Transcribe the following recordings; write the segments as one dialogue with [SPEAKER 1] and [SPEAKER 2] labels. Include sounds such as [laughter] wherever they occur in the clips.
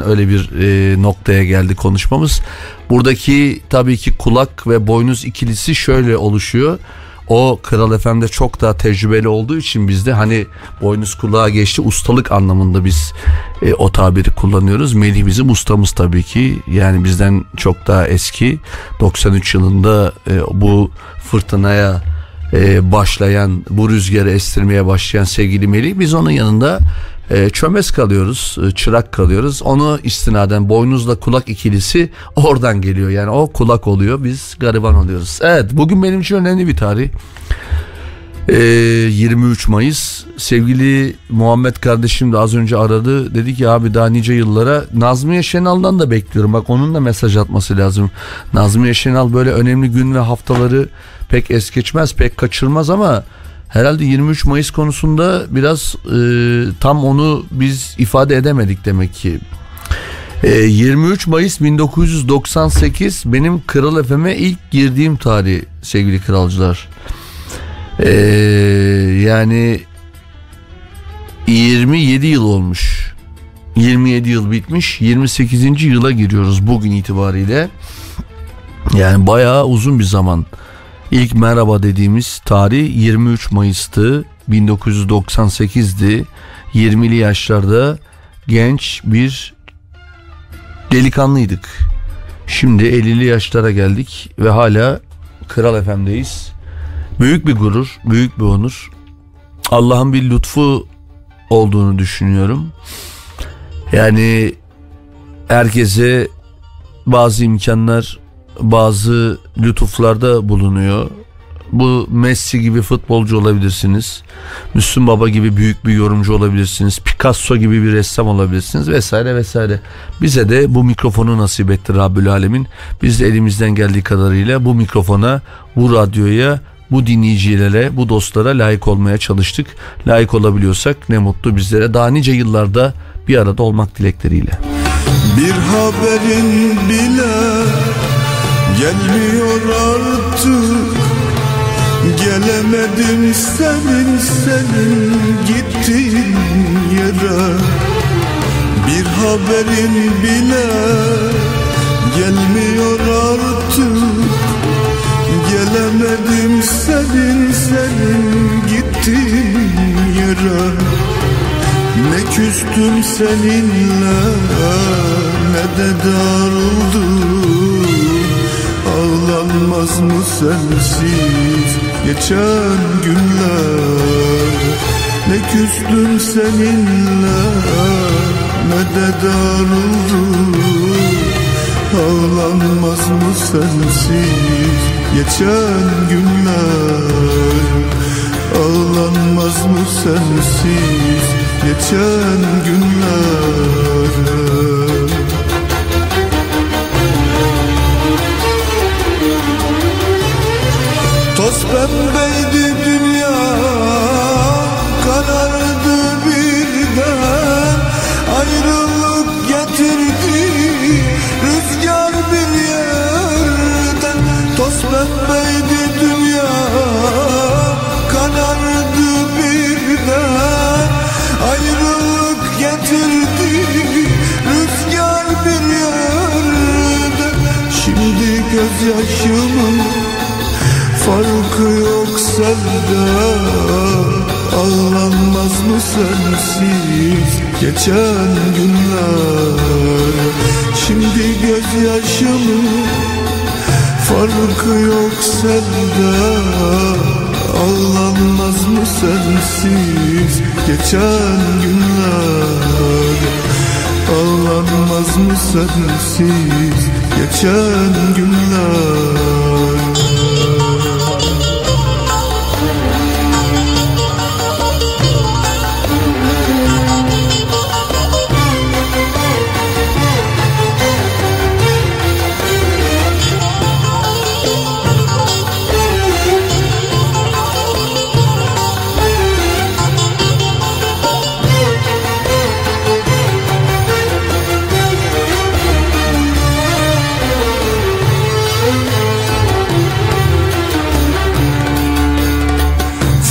[SPEAKER 1] öyle bir e, noktaya geldi konuşmamız. Buradaki tabii ki kulak ve boynuz ikilisi şöyle oluşuyor. O Kral Efendi çok daha tecrübeli olduğu için bizde hani boynuz kulağa geçti ustalık anlamında biz e, o tabiri kullanıyoruz. Melih bizim ustamız tabii ki yani bizden çok daha eski 93 yılında e, bu fırtınaya e, başlayan bu rüzgarı estirmeye başlayan sevgili Melih biz onun yanında e, çömez kalıyoruz, e, çırak kalıyoruz. Onu istinaden boynuzla kulak ikilisi [laughs] oradan geliyor. Yani o kulak oluyor, biz gariban oluyoruz. Evet, bugün benim için önemli bir tarih. E, 23 Mayıs. Sevgili Muhammed kardeşim de az önce aradı. Dedi ki abi daha nice yıllara Nazmiye Şenal'dan da bekliyorum. Bak onun da mesaj atması lazım. Nazmiye Şenal böyle önemli gün ve haftaları pek es geçmez, pek kaçırmaz ama herhalde 23 Mayıs konusunda biraz e, tam onu biz ifade edemedik demek ki. E, 23 Mayıs 1998 benim Kral FM'e ilk girdiğim tarih sevgili kralcılar. E, yani 27 yıl olmuş. 27 yıl bitmiş. 28. yıla giriyoruz bugün itibariyle. Yani bayağı uzun bir zaman. İlk merhaba dediğimiz tarih 23 Mayıs'tı. 1998'di. 20'li yaşlarda genç bir delikanlıydık. Şimdi 50'li yaşlara geldik ve hala Kral FM'deyiz. Büyük bir gurur, büyük bir onur. Allah'ın bir lütfu olduğunu düşünüyorum. Yani herkese bazı imkanlar bazı lütuflarda bulunuyor. Bu Messi gibi futbolcu olabilirsiniz. Müslüm Baba gibi büyük bir yorumcu olabilirsiniz. Picasso gibi bir ressam olabilirsiniz vesaire vesaire. Bize de bu mikrofonu nasip etti Rabbül Alemin. Biz de elimizden geldiği kadarıyla bu mikrofona, bu radyoya, bu dinleyicilere, bu dostlara layık olmaya çalıştık. Layık olabiliyorsak ne mutlu bizlere. Daha nice yıllarda bir arada olmak dilekleriyle.
[SPEAKER 2] Bir haberin bile Gelmiyor artık. Gelemedim senin senin gittin yere. Bir haberin bile gelmiyor artık. Gelemedim senin senin gittin yere. Ne küstüm seninle ne de darıldım Ağlanmaz mı sensiz? Geçen günler. Ne küstüm seninle? Ne de darıldım Ağlanmaz mı sensiz? Geçen günler. Ağlanmaz mı sensiz? Geçen günler pembeydi dünya karardı birden. Ayrılık getirdi rüzgar bir yerden. Toz pembeydi dünya karardı birden. Ayrılık getirdi rüzgar bir yerden. Şimdi gözyaşımın Farkı yok sende Ağlanmaz mı sensiz geçen günler? Şimdi gözyaşımın Farkı yok sende Ağlanmaz mı sensiz geçen günler? Ağlanmaz mı sensiz geçen günler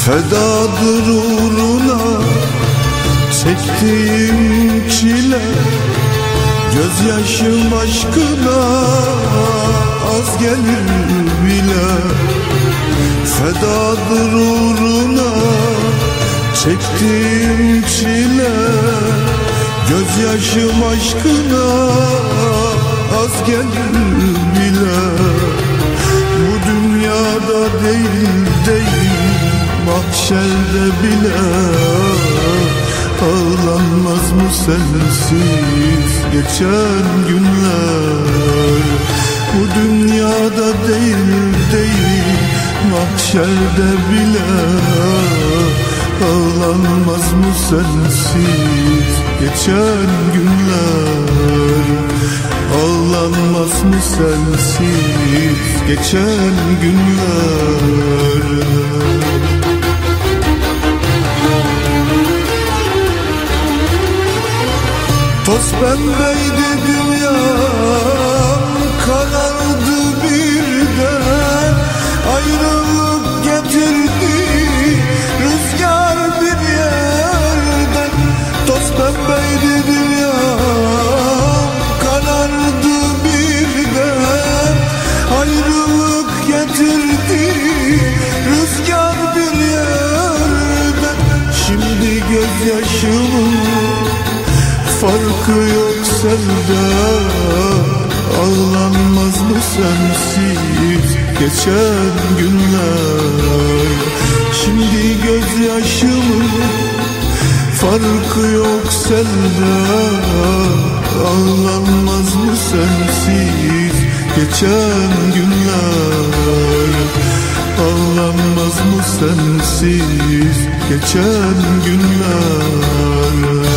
[SPEAKER 2] Fedadır uğruna çektiğim çile Gözyaşım aşkına az gelir bile. Fedadır uğruna çektiğim çile Gözyaşım aşkına az gelir bile. Bu dünyada değil değil mahşerde bile Ağlanmaz mı sensiz geçen günler. Bu dünyada değil değil mahşerde bile Ağlanmaz mı sensiz geçen günler. Ağlanmaz mı sensiz geçen günler Toz pembeydi dünyam karardı birden. Ayrılık getirdi rüzgar bir yerden. Toz pembeydi dünyam karardı birden. Ayrılık getirdi rüzgar bir yerden. Şimdi gözyaşımın farkı yok sende. Ağlanmaz mı sensiz geçen günler? Şimdi gözyaşımın farkı yok sende. Ağlanmaz mı sensiz geçen günler? Ağlanmaz mı sensiz geçen günler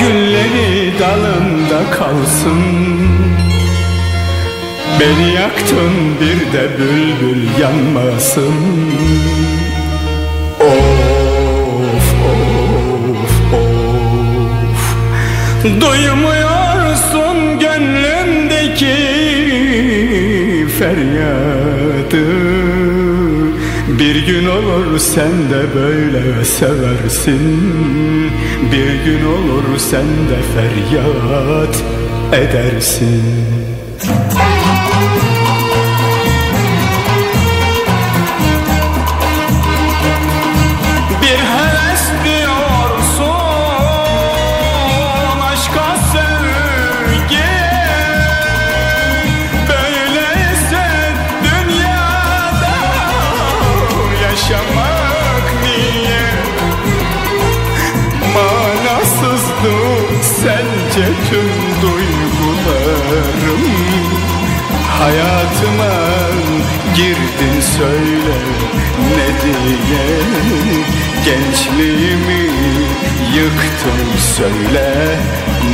[SPEAKER 3] Gülleri dalında kalsın. Beni yaktın bir de bülbül yanmasın. Of of of Duymuyorsun Bir gün olur sen de böyle seversin. Bir gün olur sen de feryat edersin Hayatıma girdin söyle ne diye? Gençliğimi yıktın söyle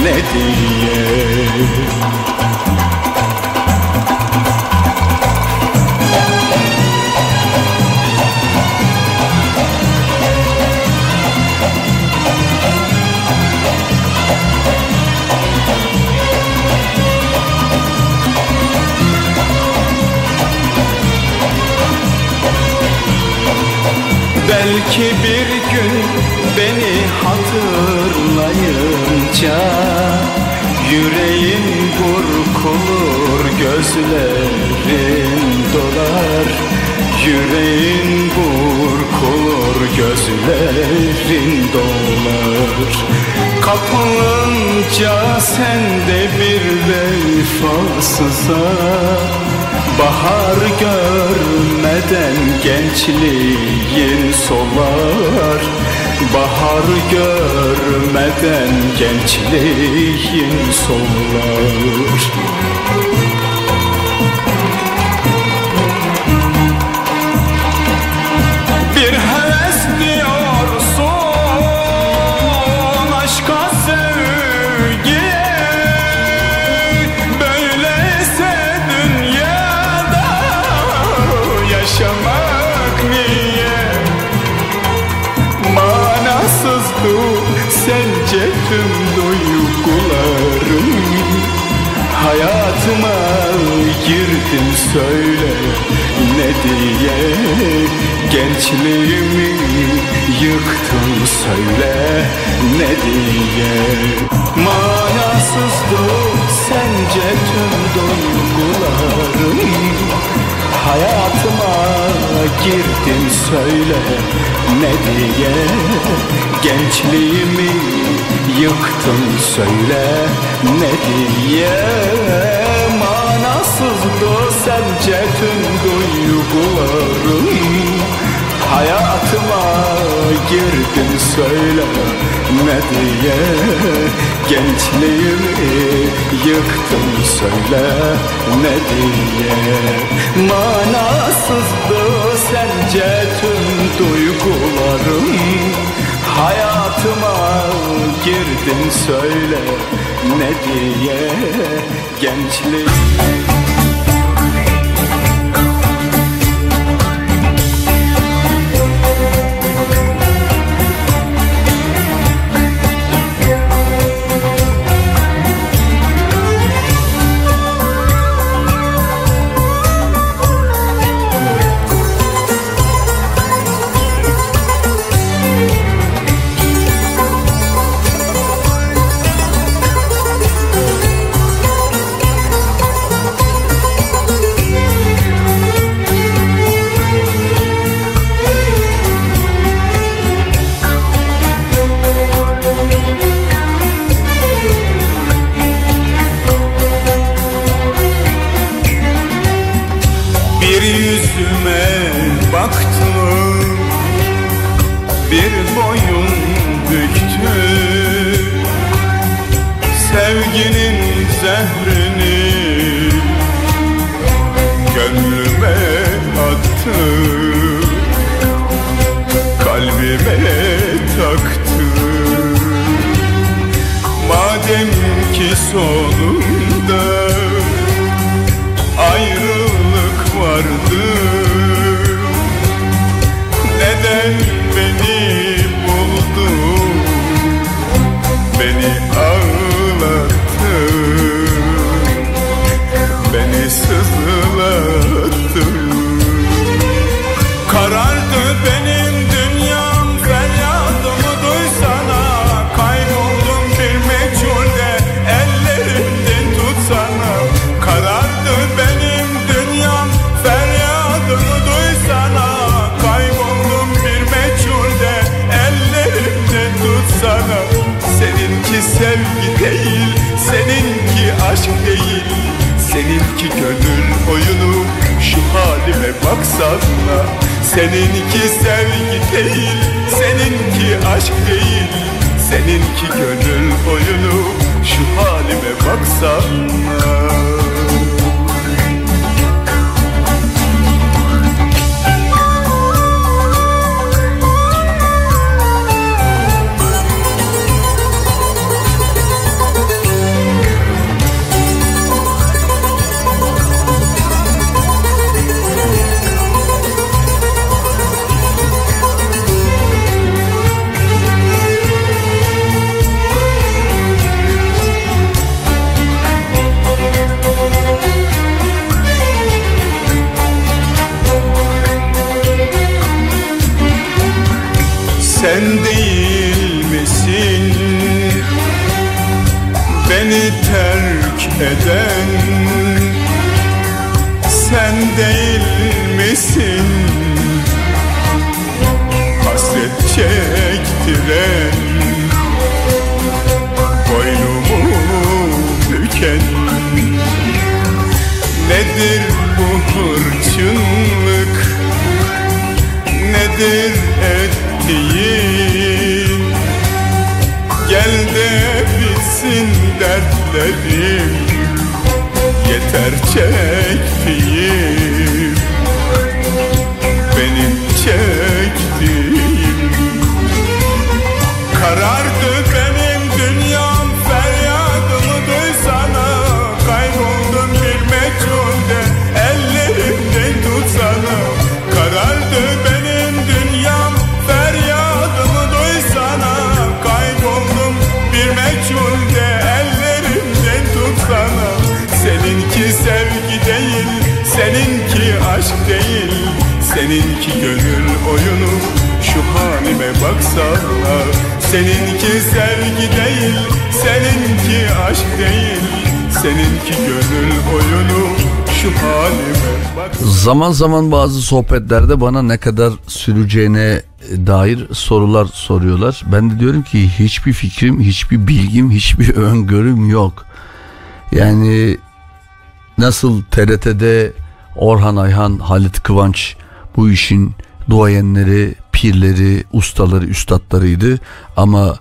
[SPEAKER 3] ne diye Belki bir gün beni hatırlayınca Yüreğin burkulur gözlerin dolar. Yüreğin burkulur gözlerin dolar. Kapılınca sende bir vefasıza Bahar görmeden gençliğin solar? Bahar görmeden gençliğin solar söyle ne diye? Gençliğimi yıktın söyle ne diye? Manasızdı sence tüm duygularım. Hayatıma girdin söyle ne diye? Gençliğimi yıktın söyle ne diye Manasızdı sence tüm duygularım? Hayatıma girdin söyle ne diye? Gençliğimi yıktın söyle ne diye? Manasızdı sence tüm duygularım? Hayatıma girdin söyle ne diye? Gençliğimi Seninki gönül oyunu Şu halime baksana. Seninki sevgi değil Seninki aşk değil. Seninki gönül oyunu Şu halime baksana eden Sen değil misin? Hasret çektiren Boynumu büken Nedir bu hırçınlık? Nedir ettiğin? Gel de bitsin dertlerim Yeter Seninki gönül oyunu Şu halime baksana Seninki sevgi değil Seninki aşk değil Seninki gönül oyunu Şu halime baksana
[SPEAKER 1] Zaman zaman bazı sohbetlerde bana ne kadar süreceğine dair sorular soruyorlar. Ben de diyorum ki hiçbir fikrim, hiçbir bilgim, hiçbir [laughs] öngörüm yok. Yani nasıl TRT'de Orhan Ayhan, Halit Kıvanç bu işin duayenleri, pirleri, ustaları, üstadlarıydı. Ama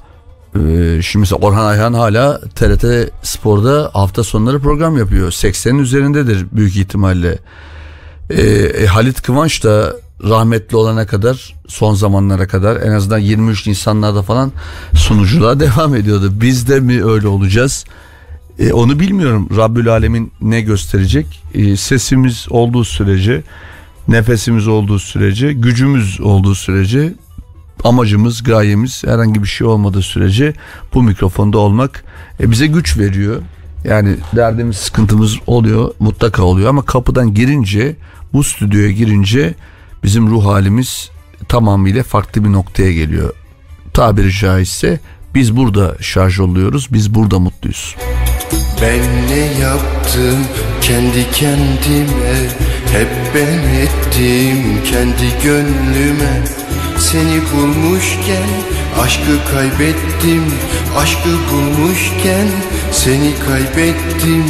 [SPEAKER 1] e, şimdi mesela Orhan Ayhan hala TRT Spor'da hafta sonları program yapıyor. 80'in üzerindedir büyük ihtimalle. E, e, Halit Kıvanç da rahmetli olana kadar son zamanlara kadar en azından 23 Nisanlarda falan sunuculuğa [laughs] devam ediyordu. Biz de mi öyle olacağız? E, onu bilmiyorum. Rabbül Alemin ne gösterecek? E, sesimiz olduğu sürece, nefesimiz olduğu sürece, gücümüz olduğu sürece, amacımız, gayemiz herhangi bir şey olmadığı sürece bu mikrofonda olmak e, bize güç veriyor. Yani derdimiz, sıkıntımız oluyor, mutlaka oluyor ama kapıdan girince, bu stüdyoya girince bizim ruh halimiz tamamıyla farklı bir noktaya geliyor. Tabiri caizse biz burada şarj oluyoruz, biz burada mutluyuz.
[SPEAKER 4] Ben ne yaptım kendi kendime? Hep ben ettim kendi gönlüme. Seni bulmuşken aşkı kaybettim Aşkı bulmuşken seni kaybettim.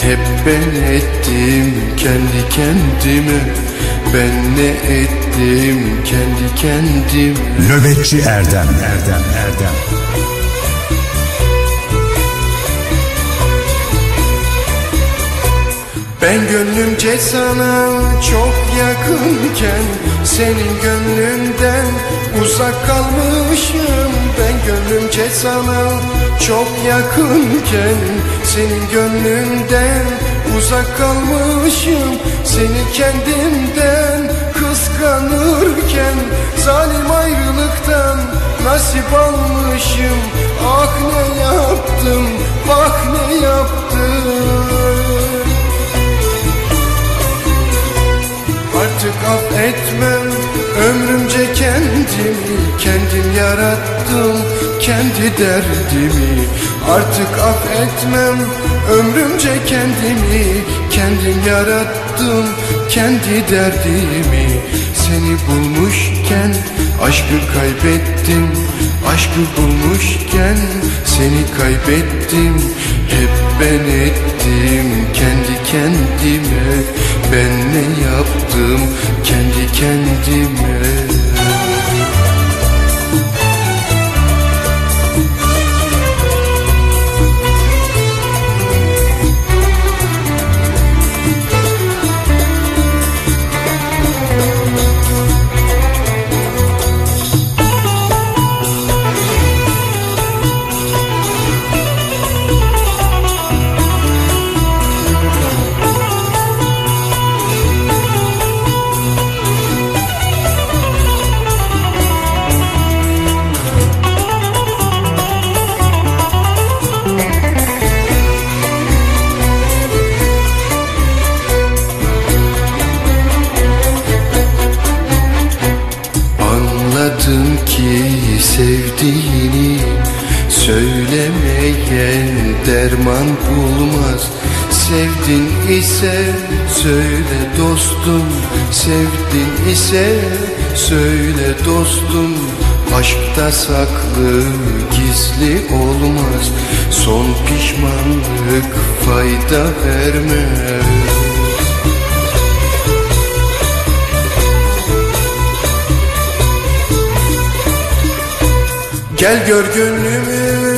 [SPEAKER 4] Hep ben ettim kendi kendime Ben ne ettim kendi kendime
[SPEAKER 5] Nöbetçi Erdem. Erdem Erdem.
[SPEAKER 4] Ben gönlümce sana çok yakınken Senin gönlünden uzak kalmışım. Ben gönlümce sana çok yakınken Senin gönlünden uzak kalmışım Seni kendimden kıskanırken Zalim ayrılıktan nasip almışım. Ah ne yaptım, bak ne yaptım. Artık affetmem ömrümce kendimi Kendim yarattım kendi derdimi Artık affetmem. Ömrümce kendimi Kendim yarattım kendi derdimi Seni bulmuşken aşkı kaybettim. Aşkı bulmuşken seni kaybettim. Hep ben ettim kendi kendime Ben ne yaptım kendi kendime derman bulmaz Sevdin ise söyle dostum. Sevdin ise söyle dostum. Aşkta saklı gizli olmaz. Son pişmanlık fayda vermez. Gel gör gönlümün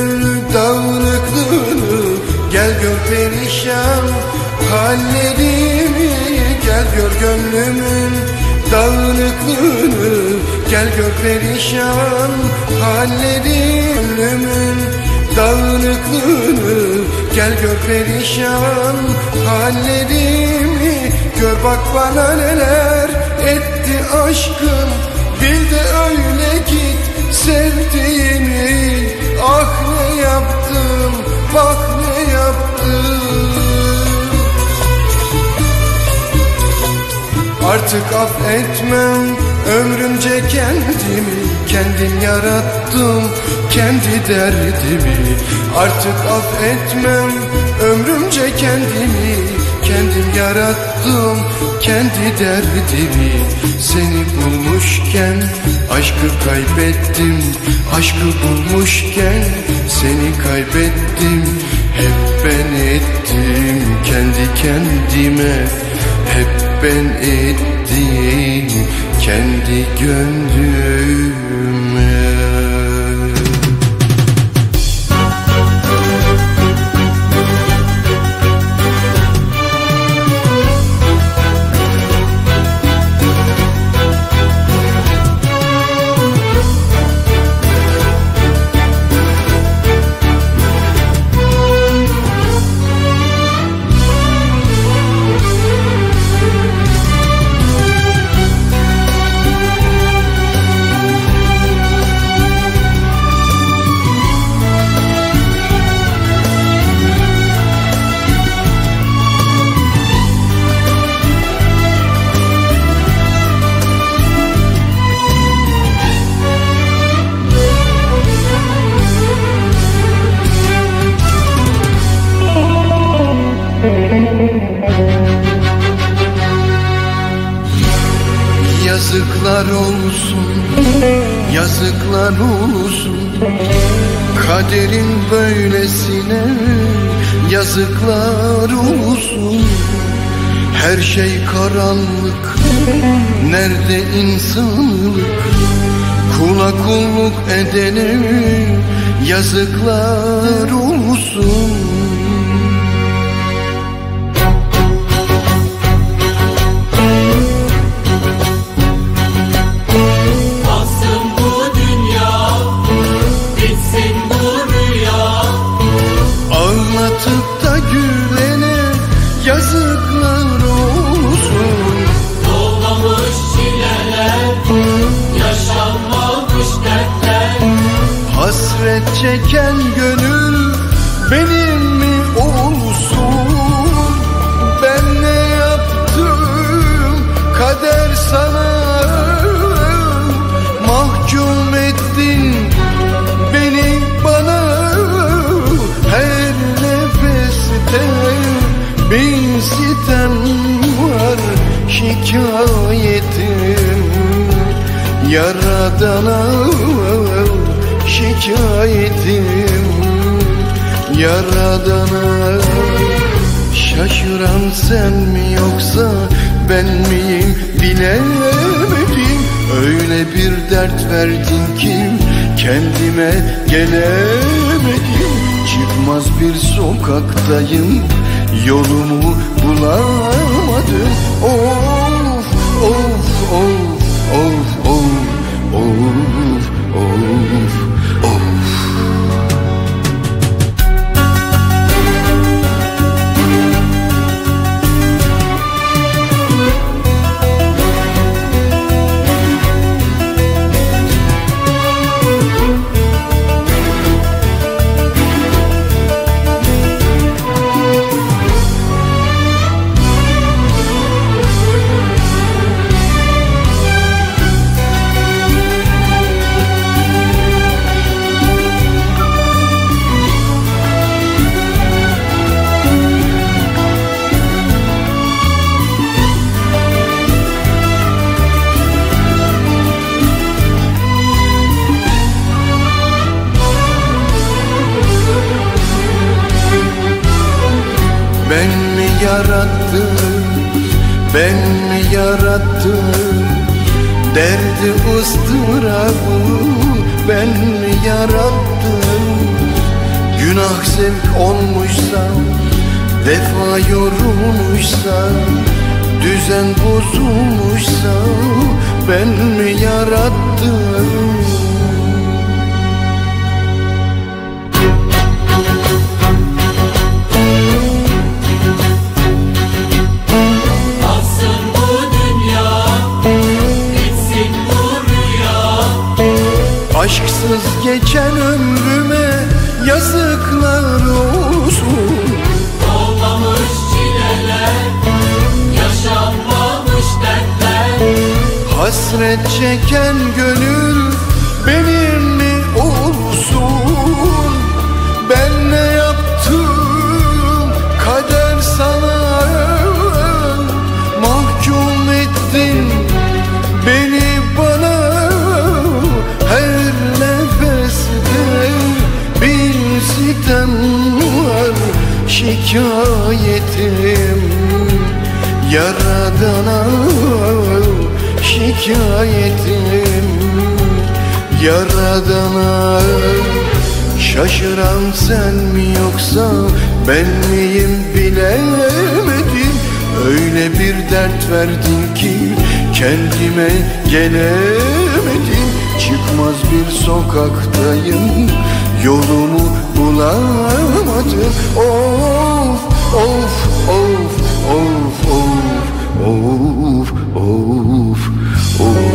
[SPEAKER 4] hallerimi Gel gör gönlümün dağınıklığını Gel gör perişan hallerimi Gönlümün dağınıklığını Gel gör perişan hallerimi. Gör bak bana neler etti aşkım Bil de öyle git sevdiğimi Artık affetmem ömrümce kendimi Kendim yarattım kendi derdimi. Artık affetmem ömrümce kendimi Kendim yarattım kendi derdimi. Seni bulmuşken aşkı kaybettim Aşkı bulmuşken seni kaybettim. Hep ben ettim kendi kendime ben ettim kendi gönlüme nerede insanlık Kula kulluk edene yazıklar olsun yarattım Derdi ıstırabı ben mi yarattım? Günah zevk olmuşsa, vefa yorulmuşsa Düzen bozulmuşsa ben mi yarattım Hasret çeken gönül benim mi olsun? Ben ne yaptım? Kader sana Mahkum ettin beni bana. Her nefeste bir sitem var. Şikayetim Yaradana şikayetim Yaradana Şaşıran sen mi yoksa ben miyim bilemedim. Öyle bir dert verdin ki kendime gelemedim. Çıkmaz bir sokaktayım yolumu bulamadım. Of of of of of of of Ooh.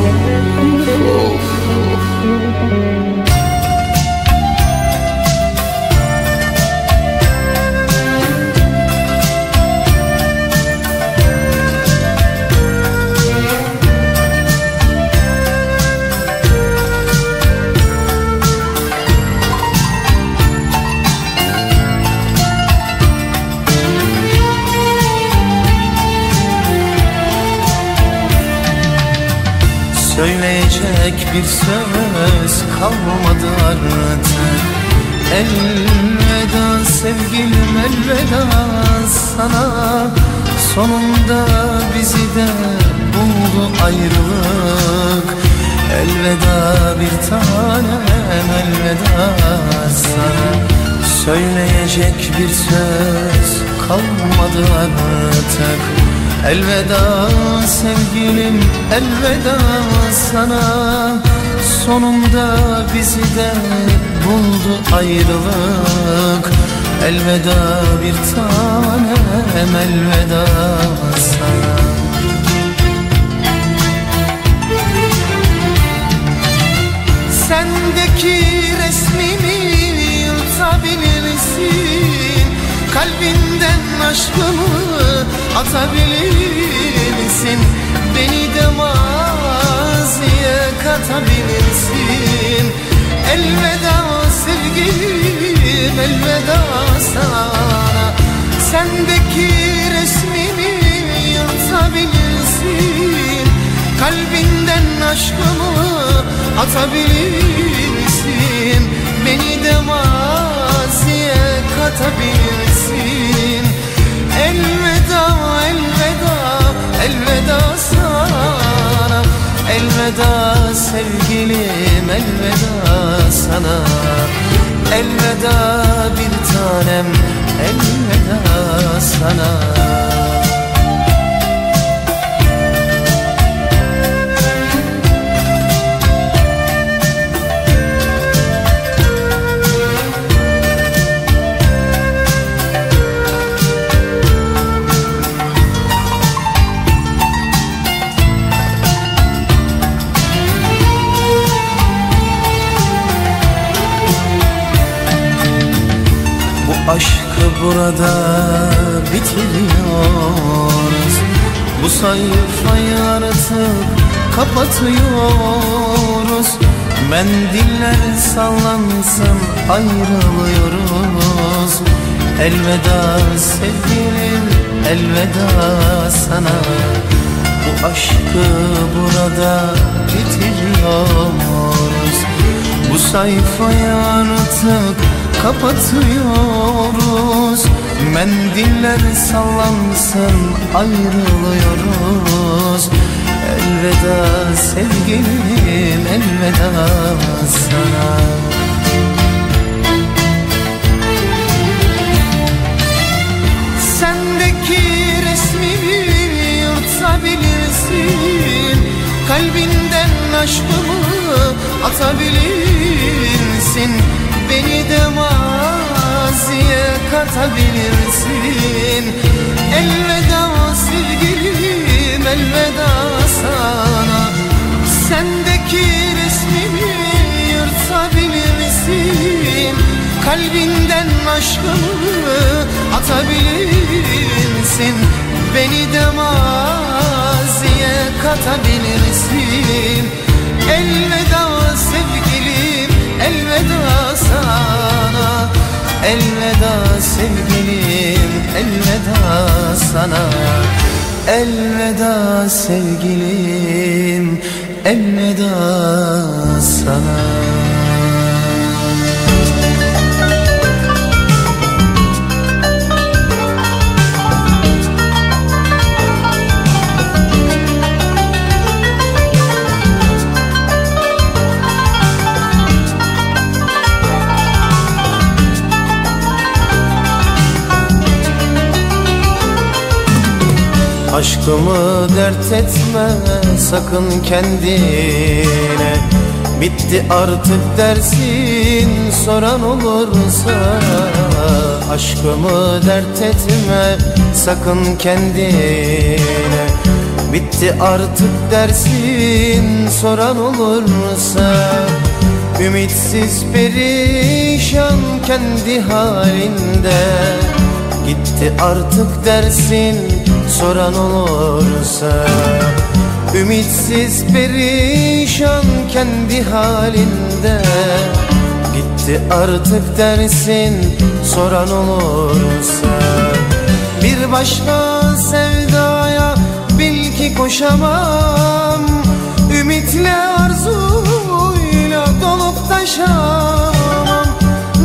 [SPEAKER 6] Söyleyecek bir söz kalmadı artık. Elveda sevgilim elveda sana. Sonunda bizi de buldu ayrılık. Elveda bir tanem elveda sana. Söyleyecek bir söz kalmadı artık Elveda sevgilim elveda sana. Sonunda bizi de buldu ayrılık. Elveda bir tanem elveda sana. Sendeki resmimi yırtabilirsin Kalbinden aşkımı atabilirsin Beni de maziye katabilirsin Elveda sevgilim elveda sana. Sendeki resmimi yırtabilirsin Kalbinden aşkımı atabilirsin Beni de maziye katabilirsin. Elveda elveda elveda sana. Elveda sevgilim elveda sana. Elveda bir tanem elveda sana burada bitiriyoruz Bu sayfayı artık kapatıyoruz. Mendiller sallansın ayrılıyoruz. Elveda sevgilim elveda sana. Bu aşkı burada bitiriyoruz. Bu sayfayı artık kapatıyoruz. Mendiller sallansın ayrılıyoruz. Elveda sevgilim elveda sana. Sendeki resmimi yırtabilirsin Kalbinden aşkımı atabilirsin Beni de maziye katabilirsin. Elveda sevgilim elveda sana. Sendeki resmimi yırtabilirsin Kalbinden aşkımı atabilirsin Beni de maziye uzatabilirsin Elveda sevgilim elveda sana Elveda sevgilim elveda sana. Elveda sevgilim elveda sana Aşkımı dert etme sakın kendine. Bitti artık dersin soran olursa. Aşkımı dert etme sakın kendine. Bitti artık dersin soran olursa. Ümitsiz perişan kendi halinde. Gitti artık dersin soran olursa Ümitsiz perişan kendi halinde. Gitti artık dersin soran olursa. Bir başka sevdaya bil ki koşamam. Ümitle arzuyla dolup taşamam.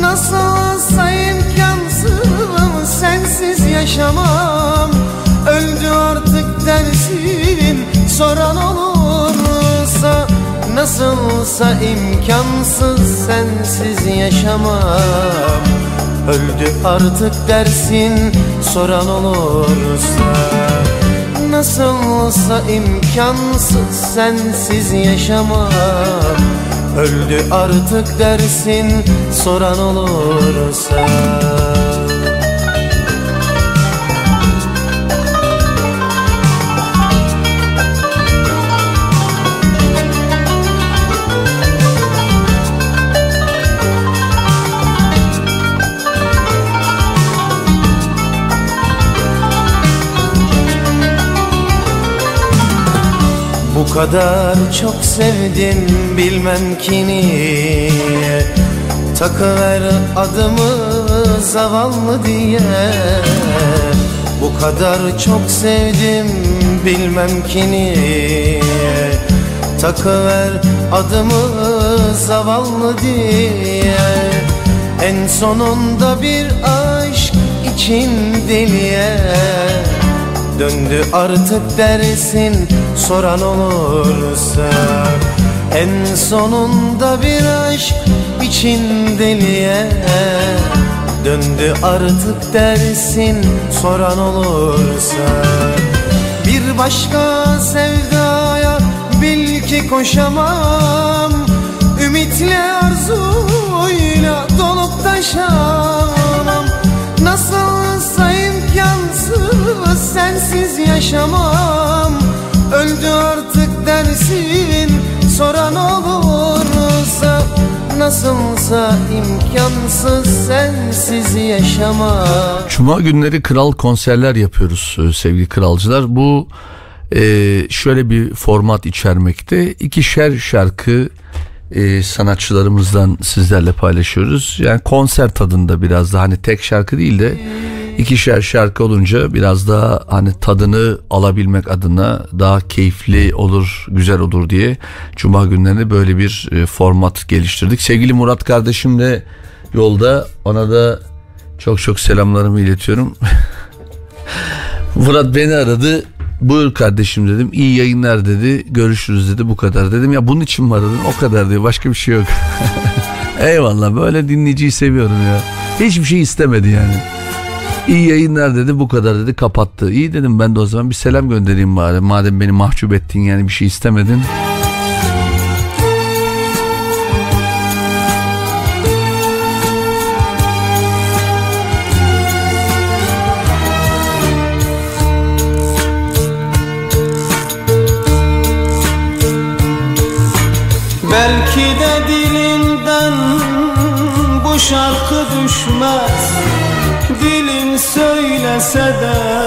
[SPEAKER 6] Nasılsa imkansız sensiz yaşamam Öldü artık dersin soran olursa Nasılsa imkansız sensiz yaşamam. Öldü artık dersin soran olursa Nasılsa imkansız sensiz yaşamam. Öldü artık dersin soran olursa kadar çok sevdim bilmem ki niye. Takıver adımı zavallı diye. Bu kadar çok sevdim bilmem ki niye. Takıver adımı zavallı diye. En sonunda bir aşk için deliye. Döndü artık dersin soran olursa En sonunda bir aşk için deliye Döndü artık dersin soran olursa. Bir başka sevdaya bil ki koşamam Ümitle arzuyla dolup taşamam. Nasılsa imkansız sensiz yaşamam Öldü artık dersin soran olursa Nasılsa imkansız sensiz yaşamam
[SPEAKER 1] Cuma günleri kral konserler yapıyoruz e, sevgili kralcılar. Bu e, şöyle bir format içermekte. İkişer şarkı e, sanatçılarımızdan sizlerle paylaşıyoruz. Yani konser tadında biraz da hani tek şarkı değil de ikişer şarkı olunca biraz daha hani tadını alabilmek adına daha keyifli olur, güzel olur diye Cuma günlerinde böyle bir e, format geliştirdik. Sevgili Murat kardeşim de yolda ona da çok çok selamlarımı iletiyorum. [laughs] Murat beni aradı. Buyur kardeşim dedim. İyi yayınlar dedi. Görüşürüz dedi. Bu kadar dedim. Ya bunun için mi aradın? O kadar diyor. Başka bir şey yok. [laughs] Eyvallah. Böyle dinleyiciyi seviyorum ya. Hiçbir şey istemedi yani. İyi yayınlar dedi. Bu kadar dedi. Kapattı. İyi dedim ben de o zaman bir selam göndereyim bari. Madem beni mahcup ettin yani bir şey istemedin.
[SPEAKER 7] سداد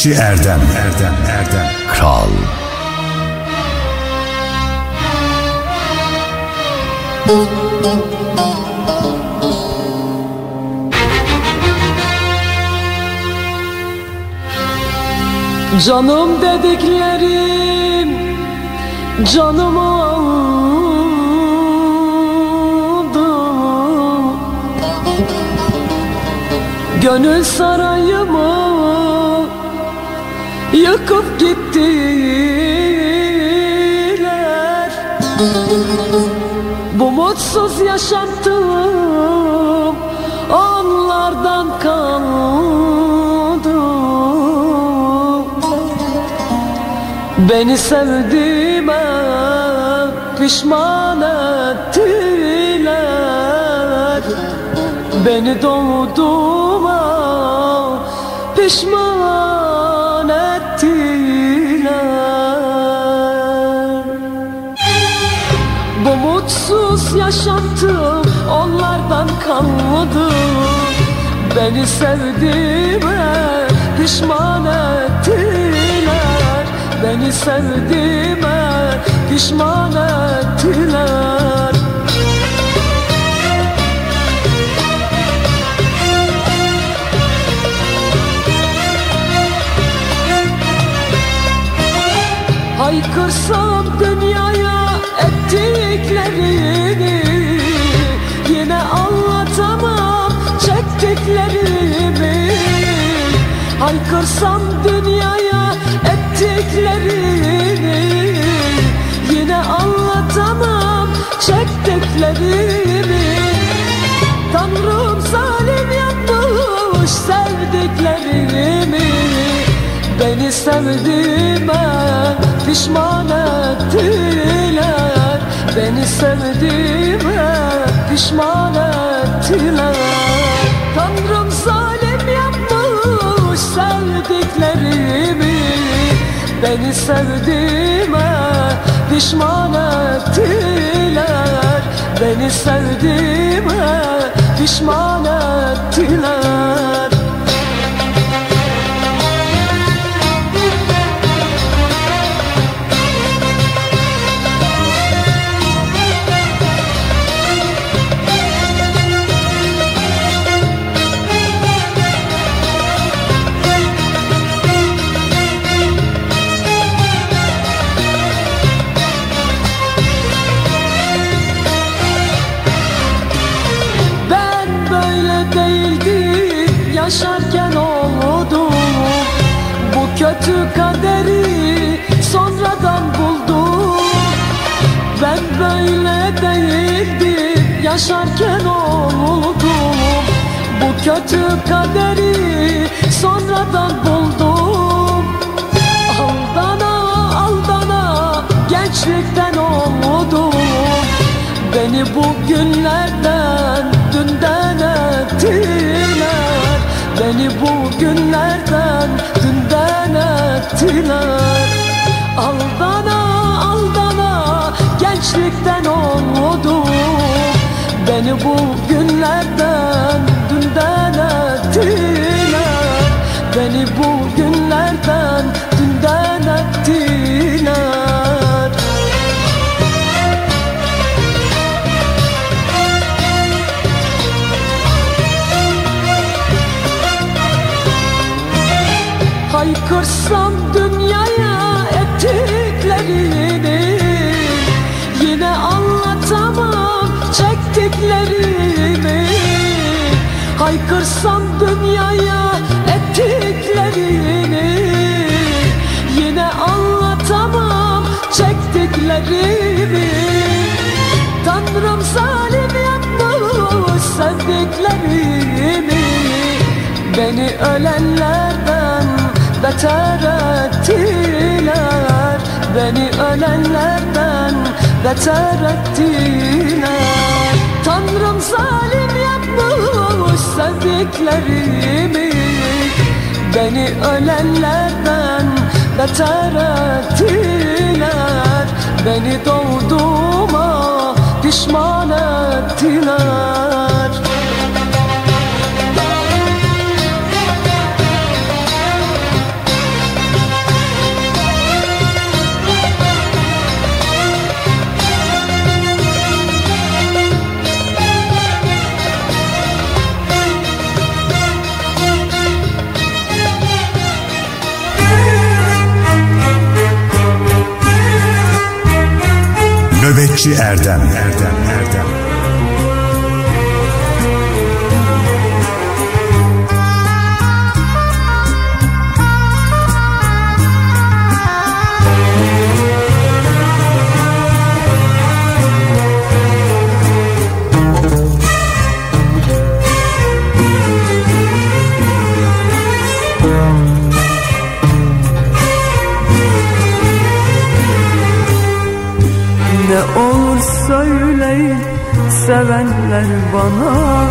[SPEAKER 5] Nöbetçi Erdem. Erdem Erdem.
[SPEAKER 1] Kral.
[SPEAKER 7] Canım dediklerim canım aldı. Gönül sarayımı Beni sevdiğime pişman ettiler. Beni doğduğuma pişman ettiler. Bu mutsuz yaşantım onlardan kalmadı. Beni sevdiğime pişman ettiler Beni sevdiğime pişman ettiler. Haykırsam dünyaya ettiklerini Yine anlatamam çektiklerimi. Haykırsam dünyaya çektiklerimi Tanrım zalim yapmış sevdiklerimi. Beni sevdiğime pişman ettiler. Beni sevdiğime pişman ettiler. Tanrım zalim yapmış sevdiklerimi. Beni sevdiğime pişman ettiler Beni sevdiğime pişman ettiler yaşarken oldum. Bu kötü kaderi sonradan buldum. Aldana aldana gençlikten oldum. Beni bu günlerden dünden ettiler. Beni bu günlerden dünden ettiler. Aldana aldana gençlikten oldum Beni bu günlerden dünden ettiler Beni bu günlerden dünden ettiler Haykırsam dünyaya ettiklerini Haykırsam dünyaya ettiklerini Yine anlatamam çektiklerimi. Tanrım zalim yapmış sevdiklerimi. Beni ölenlerden beter ettiler. Beni ölenlerden beter ettiler. Tanrım zalim yapmış sevdiklerimi Beni ölenlerden beter ettiler. Beni doğduğuma pişman ettiler
[SPEAKER 5] Nöbetçi Erdem Erdem
[SPEAKER 7] olur söyleyin sevenler bana.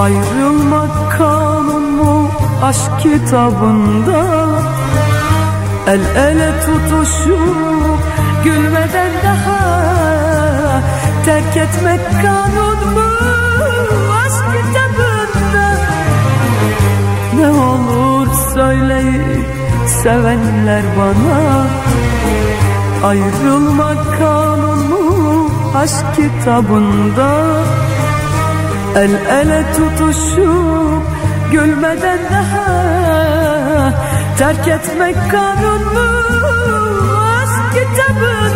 [SPEAKER 7] Ayrılmak kanun mu aşk kitabında. El ele tutuşup gülmeden daha Terk etmek kanun mu? Aşk kitabında. Ne olur söyleyin sevenler bana Ayrılmak kanunu aşk kitabında. El ele tutuşup gülmeden daha Terk etmek kanun mu aşk kitabında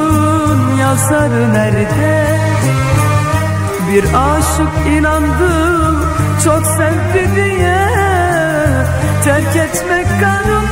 [SPEAKER 7] yazarı nerede? Bir aşık inandı çok sevdi diye Terk etmek kanun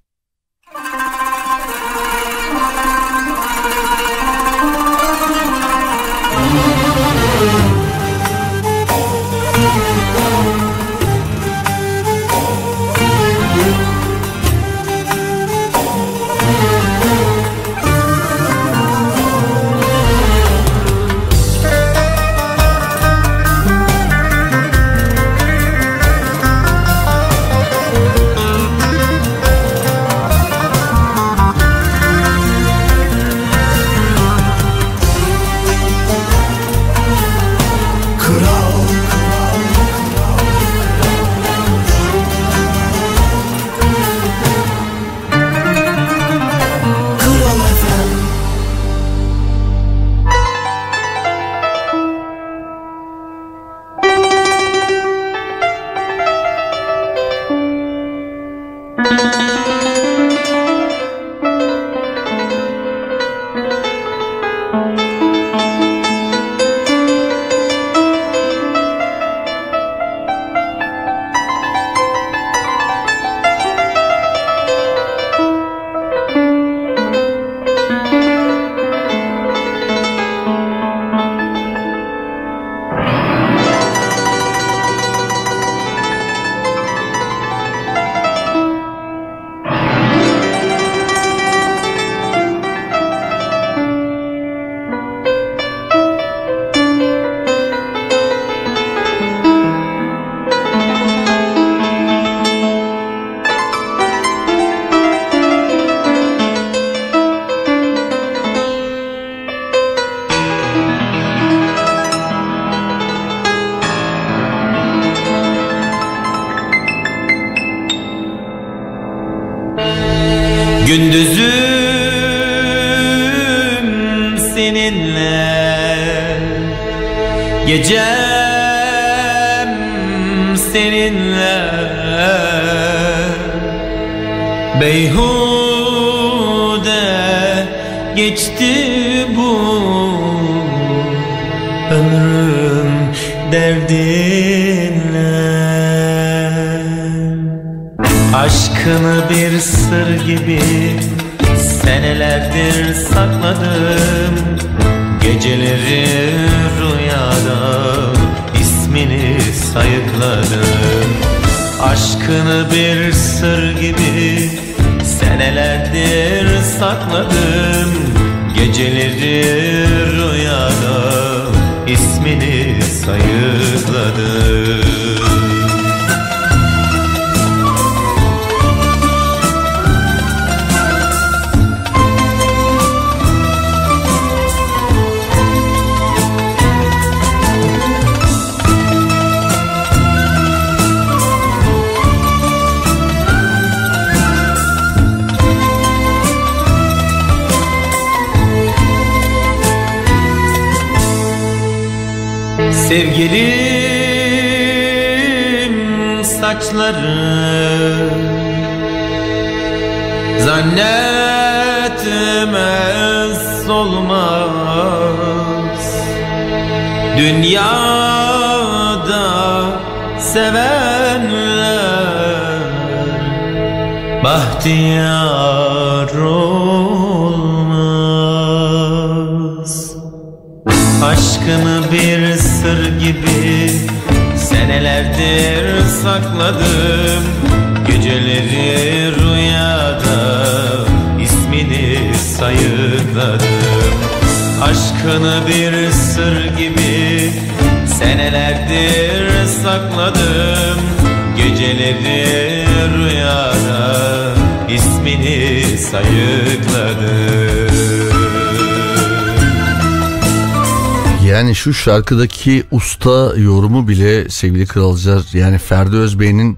[SPEAKER 1] Şarkıdaki usta yorumu bile sevgili kralcılar yani Ferdi Özbey'in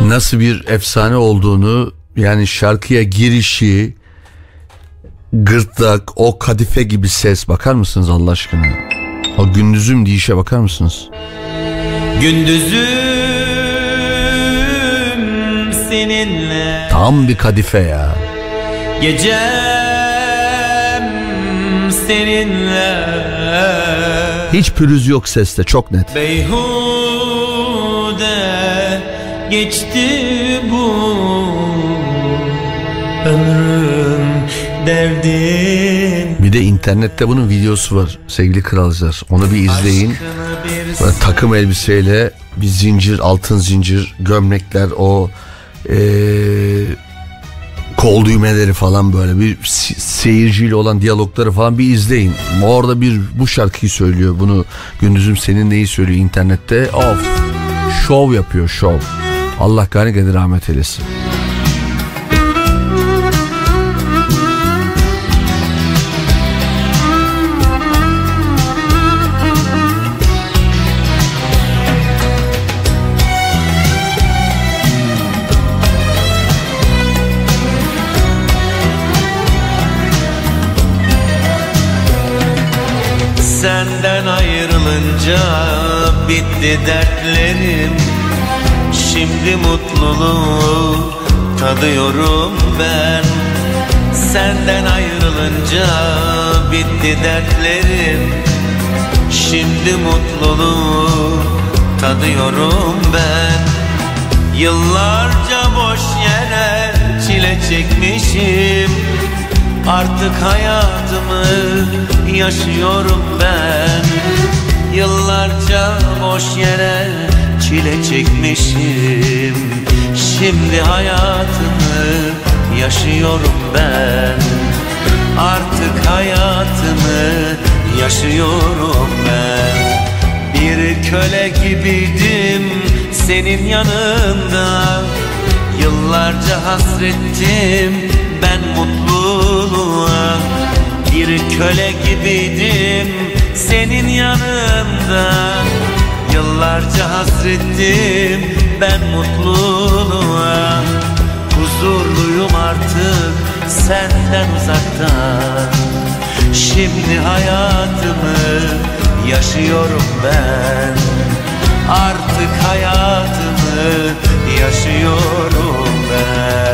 [SPEAKER 1] nasıl bir efsane olduğunu yani şarkıya girişi gırtlak o kadife gibi ses bakar mısınız Allah aşkına? O gündüzüm deyişe bakar mısınız?
[SPEAKER 8] Gündüzüm seninle
[SPEAKER 1] Tam bir kadife ya.
[SPEAKER 8] Gecem seninle
[SPEAKER 1] Hiç pürüz yok seste çok net.
[SPEAKER 8] Beyhude geçti bu ömrüm derdin
[SPEAKER 1] Bir de internette bunun videosu var sevgili kralcılar. Onu bir izleyin.
[SPEAKER 8] Bir
[SPEAKER 1] Böyle takım elbiseyle bir zincir, altın zincir, gömlekler, o eee, kol düğmeleri falan böyle bir se- seyirciyle olan diyalogları falan bir izleyin. Orada bir bu şarkıyı söylüyor. Bunu Gündüzüm Senin neyi söylüyor internette. Of. Şov yapıyor şov. Allah gani rahmet eylesin.
[SPEAKER 8] Ayrılınca bitti dertlerim. Şimdi mutluluğu tadıyorum ben. Senden ayrılınca bitti dertlerim. Şimdi mutluluğu tadıyorum ben. Yıllarca boş yere çile çekmişim. Artık hayatımı yaşıyorum ben Yıllarca boş yere çile çekmişim. Şimdi hayatımı yaşıyorum ben. Artık hayatımı yaşıyorum ben. Bir köle gibiydim senin yanında. Yıllarca hasrettim ben mutluluğa. Bir köle gibiydim senin yanında Yıllarca hasrettim ben mutluluğa. Huzurluyum artık senden uzakta Şimdi hayatımı yaşıyorum ben. Artık hayatımı yaşıyorum ben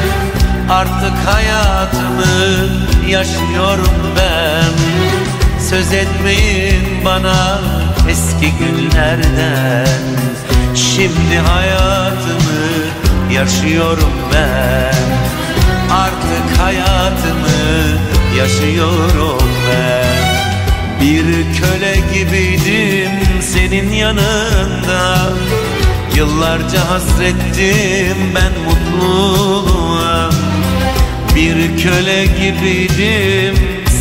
[SPEAKER 8] Artık hayatımı yaşıyorum ben. Söz etmeyin bana eski günlerden. Şimdi hayatımı yaşıyorum ben. Artık hayatımı yaşıyorum ben. Bir köle gibiydim senin yanında. Yıllarca hasrettim ben mutluluğa Bir köle gibiydim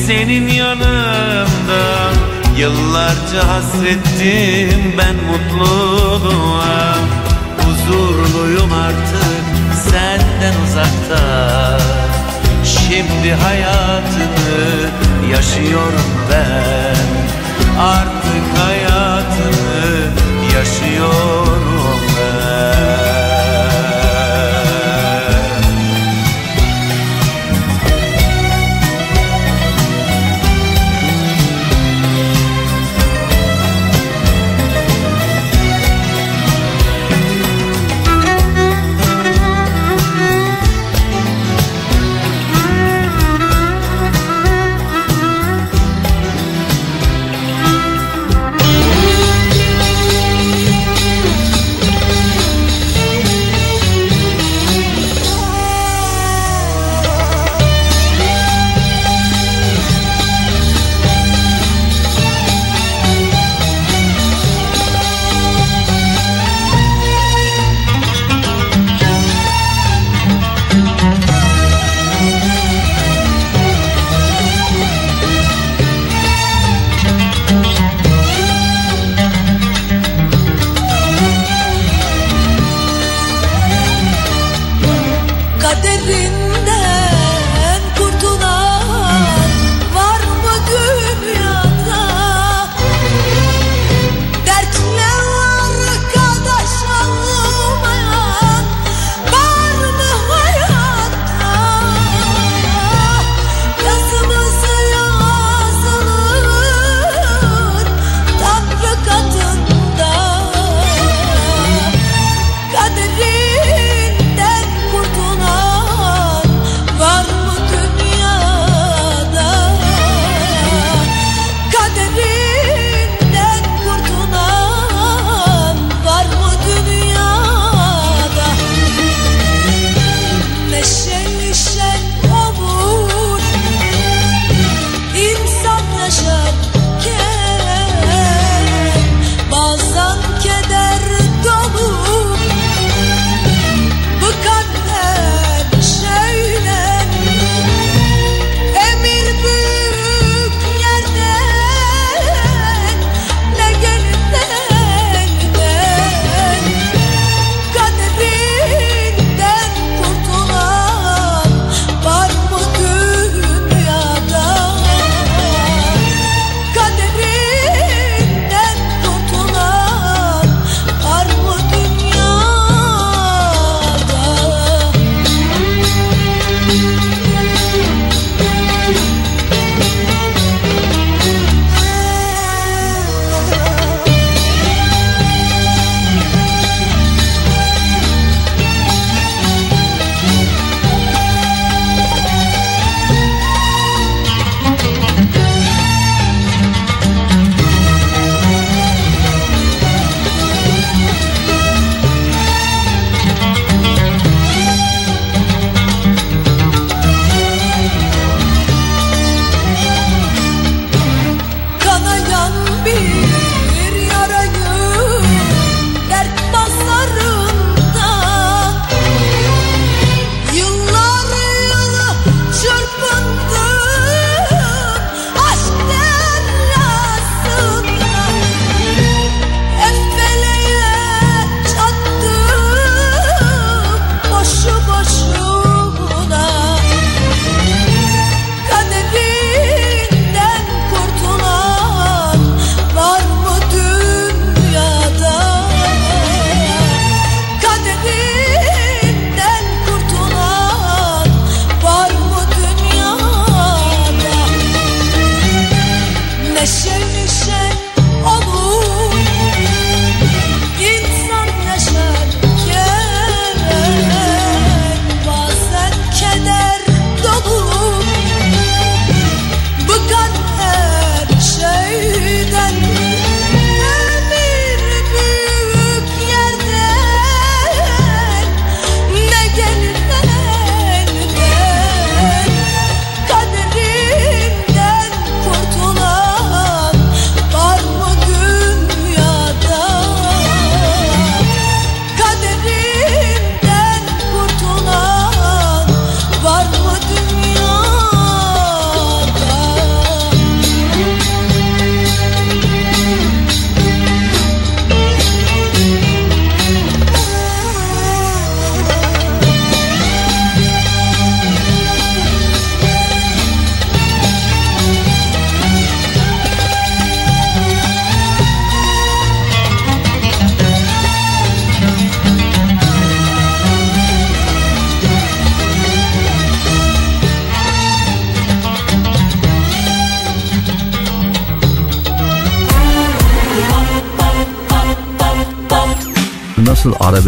[SPEAKER 8] senin yanında. Yıllarca hasrettim ben mutluluğa. Huzurluyum artık senden uzakta. Şimdi hayatımı yaşıyorum ben. Artık hayatımı yaşıyorum ben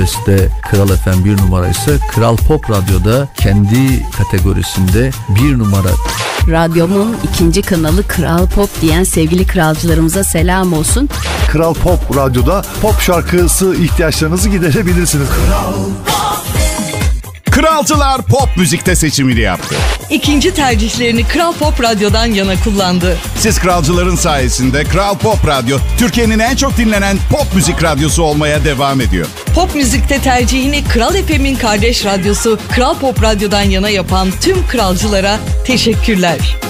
[SPEAKER 1] Arabeskte Kral FM bir numara ise Kral Pop Radyo'da kendi kategorisinde bir numara.
[SPEAKER 9] Radyomun ikinci kanalı Kral Pop diyen sevgili kralcılarımıza selam olsun.
[SPEAKER 10] Kral Pop Radyo'da pop şarkısı ihtiyaçlarınızı giderebilirsiniz.
[SPEAKER 11] Kralcılar pop müzikte seçimini yaptı.
[SPEAKER 12] İkinci tercihlerini Kral Pop Radyo'dan yana kullandı.
[SPEAKER 11] Siz kralcıların sayesinde Kral Pop Radyo Türkiye'nin en çok dinlenen pop müzik radyosu olmaya devam ediyor.
[SPEAKER 12] Pop müzikte tercihini Kral FM'in kardeş radyosu Kral Pop Radyo'dan yana yapan tüm kralcılara teşekkürler.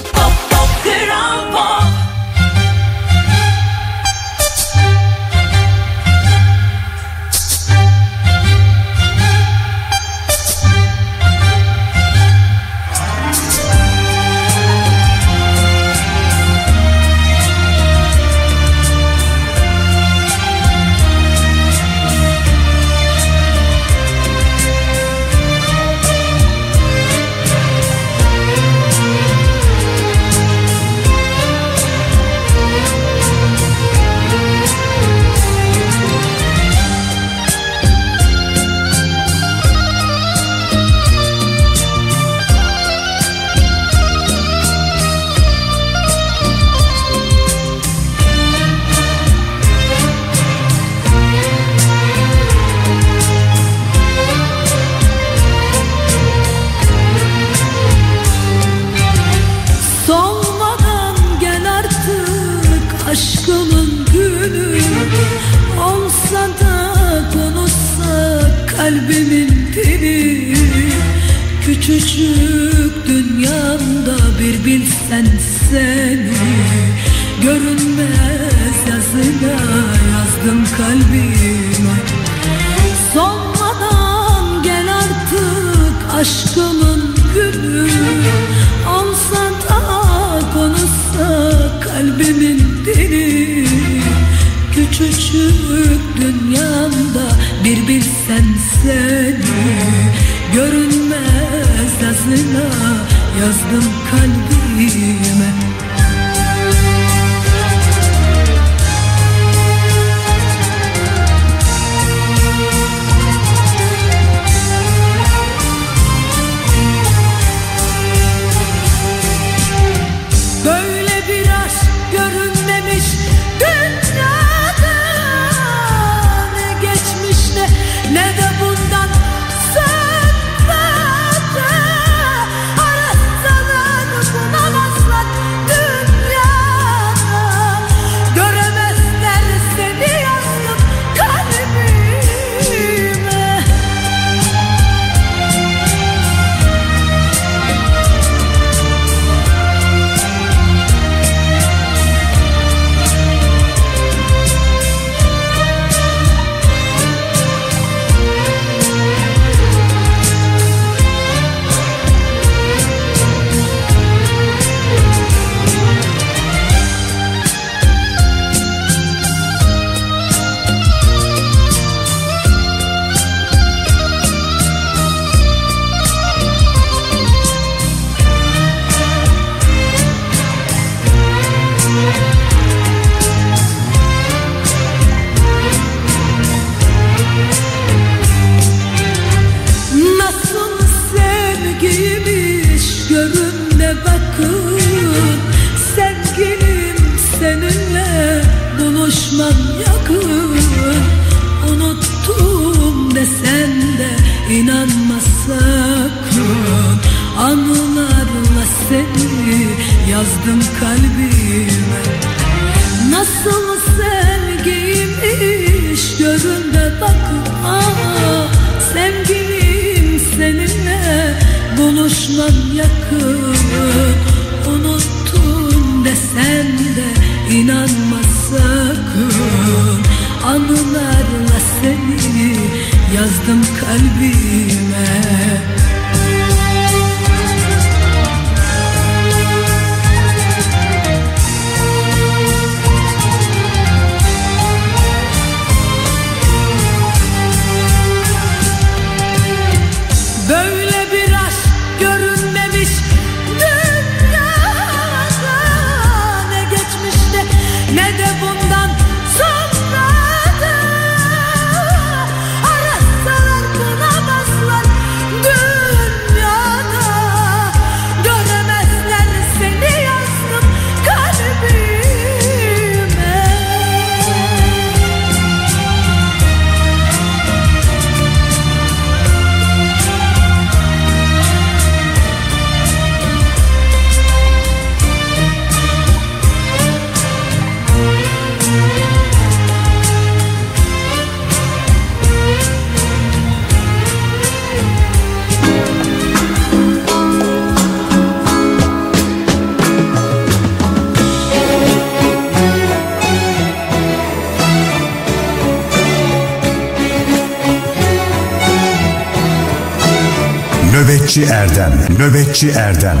[SPEAKER 7] say
[SPEAKER 4] Nöbetçi Erdem. Nöbetçi Erdem.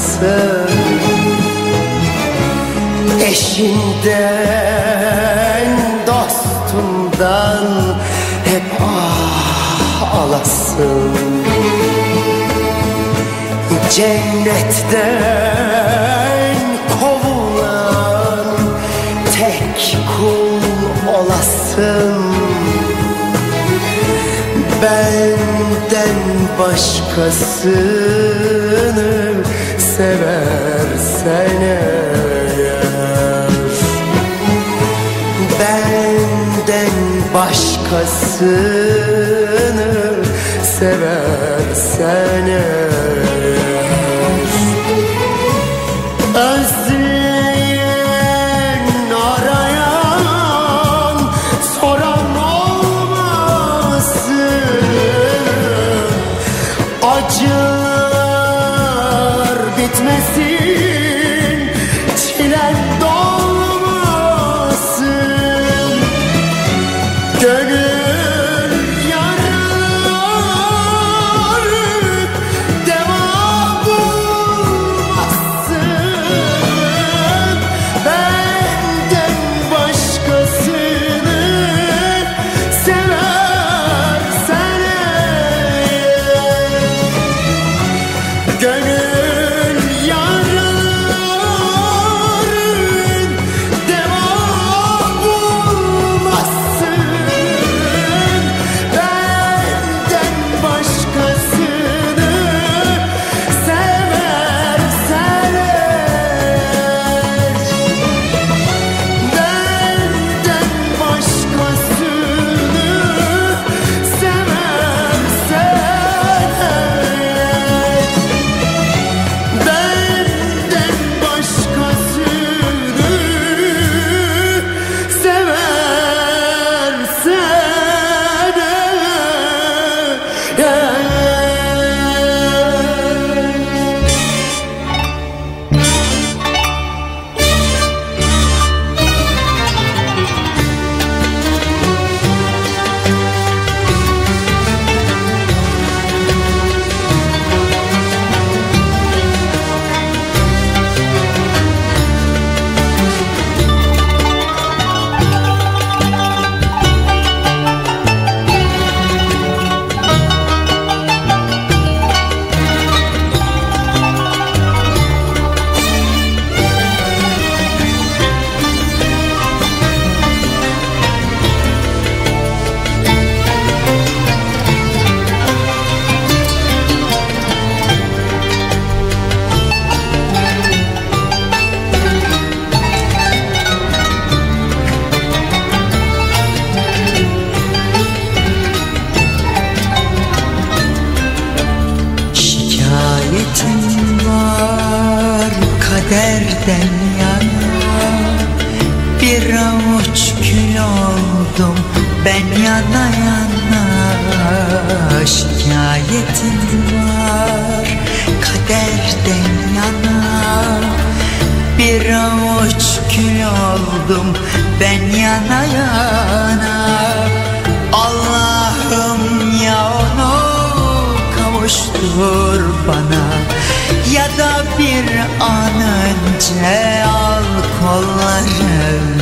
[SPEAKER 13] varsa Eşinden dostundan hep ah alasın. Cennetten kovulan tek kul olasın. Benden başkasını seversen eğer Benden başkasını seversen eğer
[SPEAKER 14] an önce al kollarına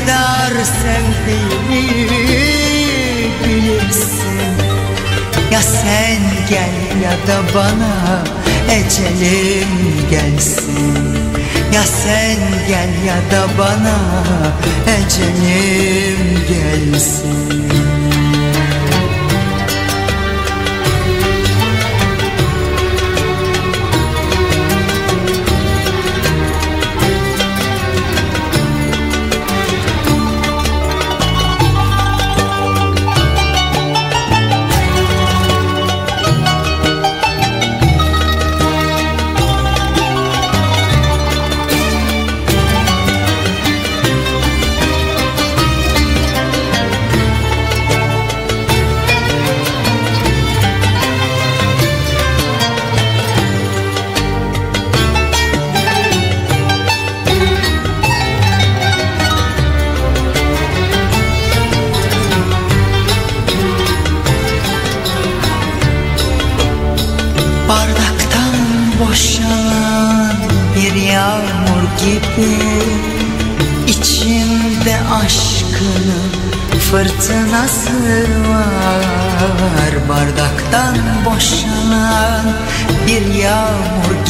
[SPEAKER 14] kadar sevdiğimi bilirsin. Ya sen gel ya da bana ecelim gelsin. Ya sen gel ya da bana ecelim gelsin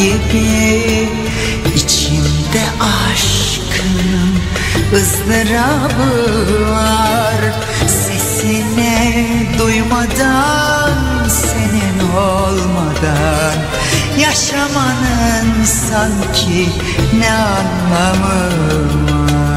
[SPEAKER 14] gibi içimde aşkının ızdırabı var. Sesini duymadan senin olmadan Yaşamanın sanki ne anlamı var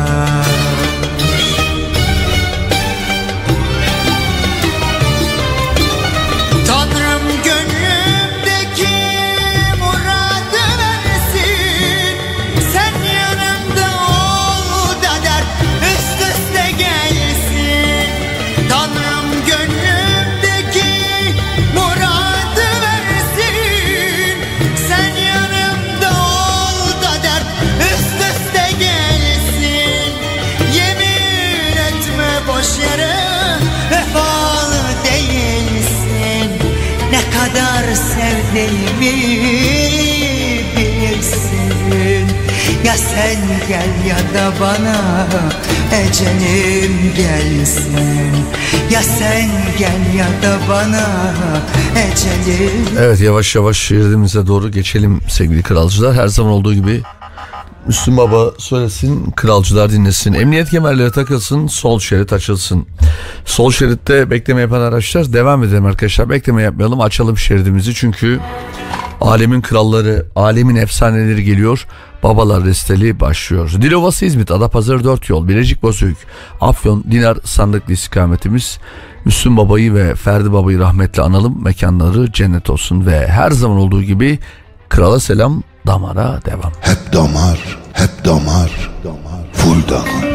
[SPEAKER 14] sevdiğimi bilirsin Ya sen gel ya da bana ecelim gelsin Ya sen gel ya da bana ecelim
[SPEAKER 1] Evet yavaş yavaş şiirimize doğru geçelim sevgili kralcılar. Her zaman olduğu gibi Müslüm Baba söylesin, kralcılar dinlesin. Emniyet kemerleri takılsın, sol şerit açılsın. Sol şeritte bekleme yapan araçlar devam edelim arkadaşlar. Bekleme yapmayalım, açalım şeridimizi. Çünkü alemin kralları, alemin efsaneleri geliyor. Babalar Resteli başlıyor. Dilovası İzmit, Adapazarı 4 yol, Bilecik Bozüyük, Afyon, Dinar sandıklı istikametimiz. Müslüm Baba'yı ve Ferdi Baba'yı rahmetle analım. Mekanları cennet olsun ve her zaman olduğu gibi krala selam, damara devam.
[SPEAKER 15] Hep damar, hep damar, full damar.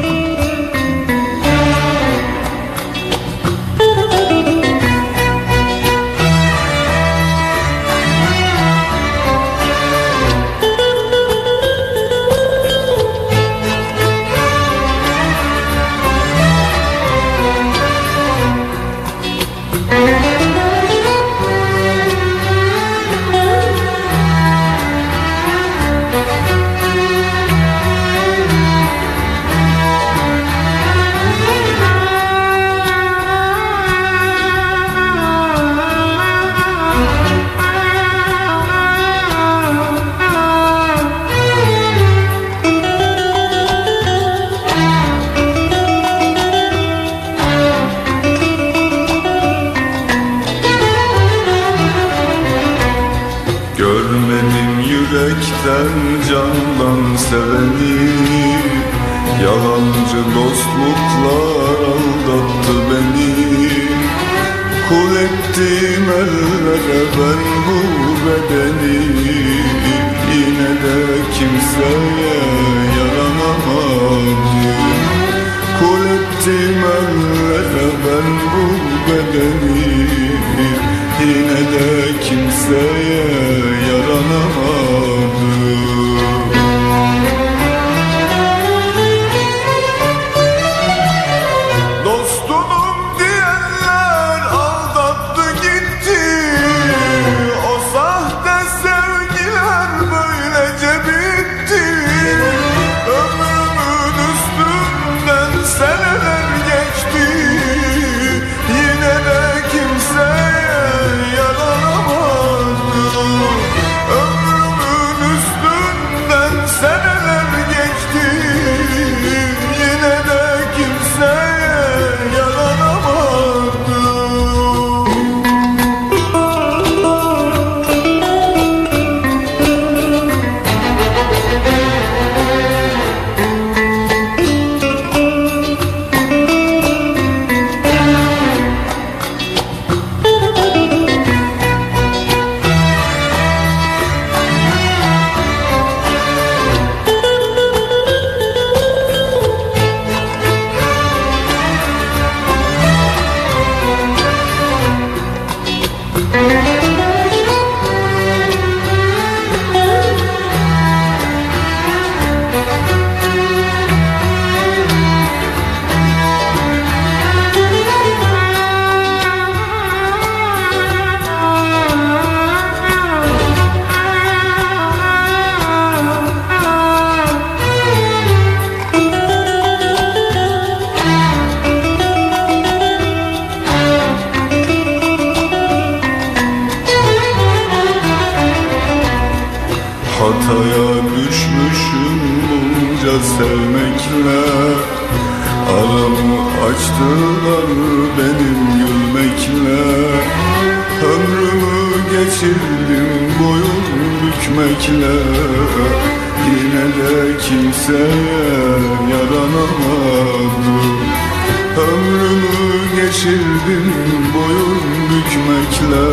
[SPEAKER 2] Öğrendim boyun bükmekle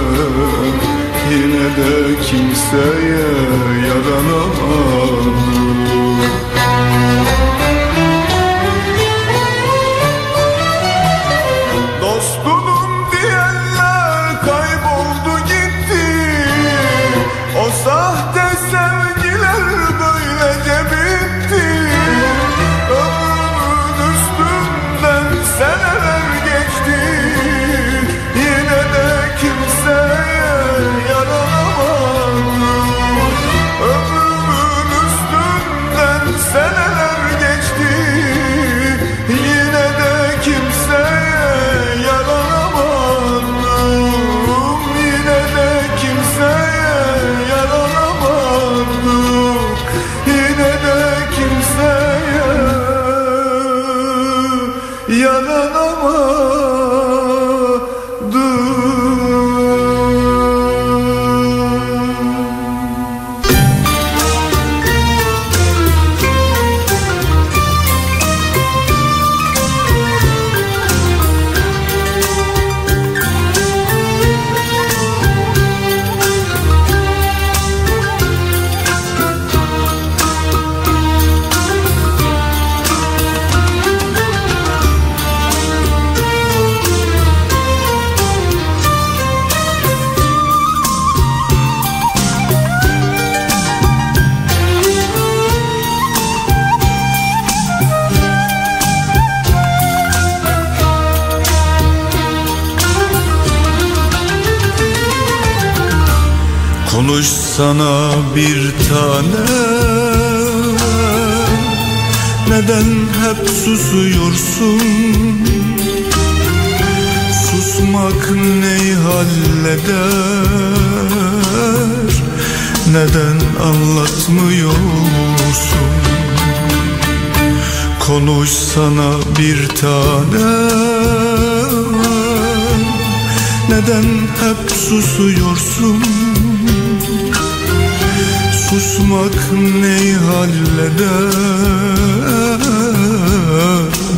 [SPEAKER 2] Yine de kimseye yaranamadım hep susuyorsun Susmak neyi halleder Neden anlatmıyorsun Konuş sana bir tanem neden hep susuyorsun? Susmak neyi halleder?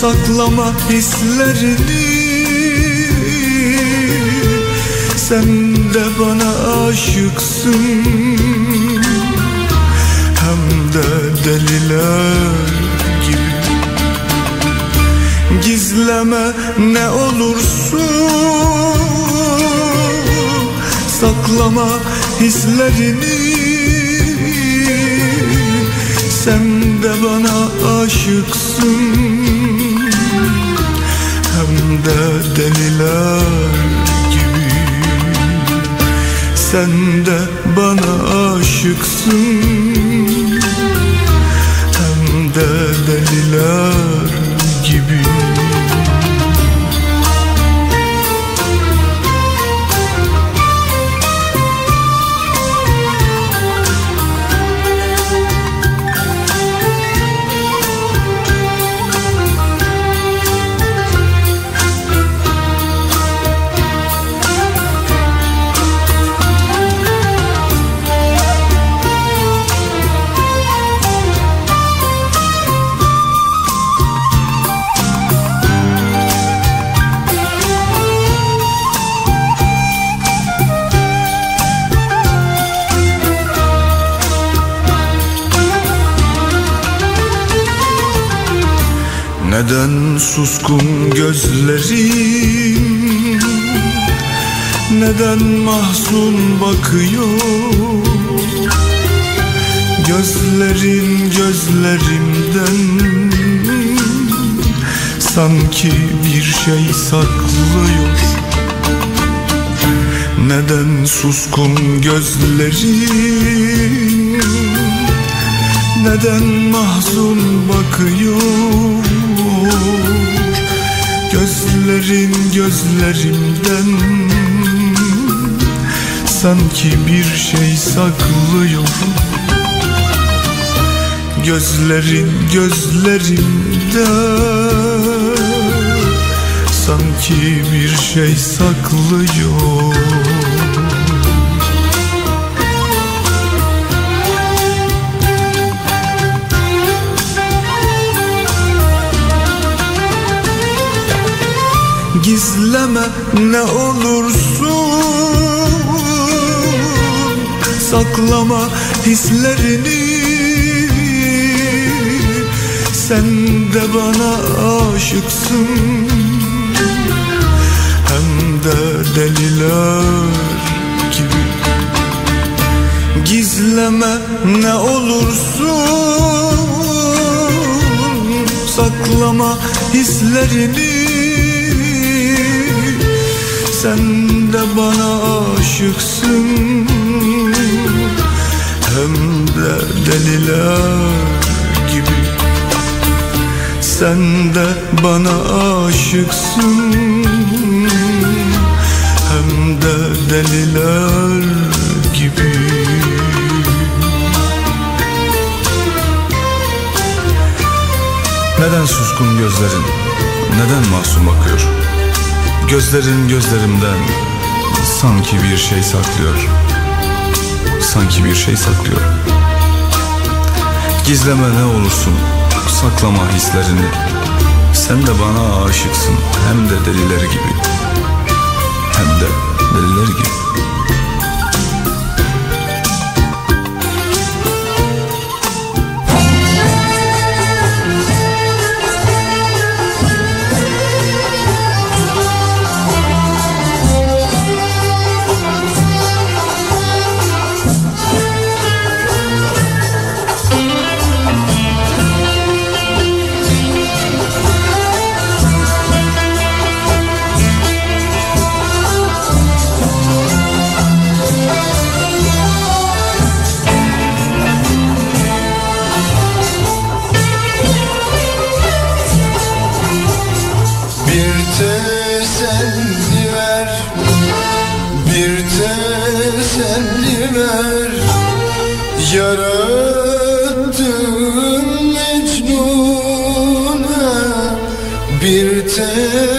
[SPEAKER 2] Saklama hislerini. Sen de bana aşıksın. Hem de deliler gibi. Gizleme ne olursun. Saklama hislerini. Sen de bana aşıksın de deliler gibi. Sen de bana aşıksın. Hem de deliler bakıyor. Gözlerin gözlerimden Sanki bir şey saklıyor. Neden suskun gözlerim Neden mahzun bakıyor? Gözlerin gözlerimden Sanki bir şey saklıyor. Gözlerin gözlerimden Sanki bir şey saklıyor. Gizleme ne olursun Saklama hislerini. Sen de bana aşıksın. Hem de deliler gibi. Gizleme ne olursun. Saklama hislerini. Sen de bana aşıksın Hem de deliler gibi Sen de bana aşıksın Hem de deliler gibi
[SPEAKER 16] Neden suskun gözlerin? Neden masum bakıyor? Gözlerin gözlerimden sanki bir şey saklıyor. Sanki bir şey saklıyor. Gizleme ne olursun, saklama hislerini. Sen de bana aşıksın hem de deliler gibi. Hem de deliler gibi.
[SPEAKER 4] teselli ver Bir teselli ver. Yarattığın Mecnun'a Bir teselli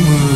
[SPEAKER 4] mı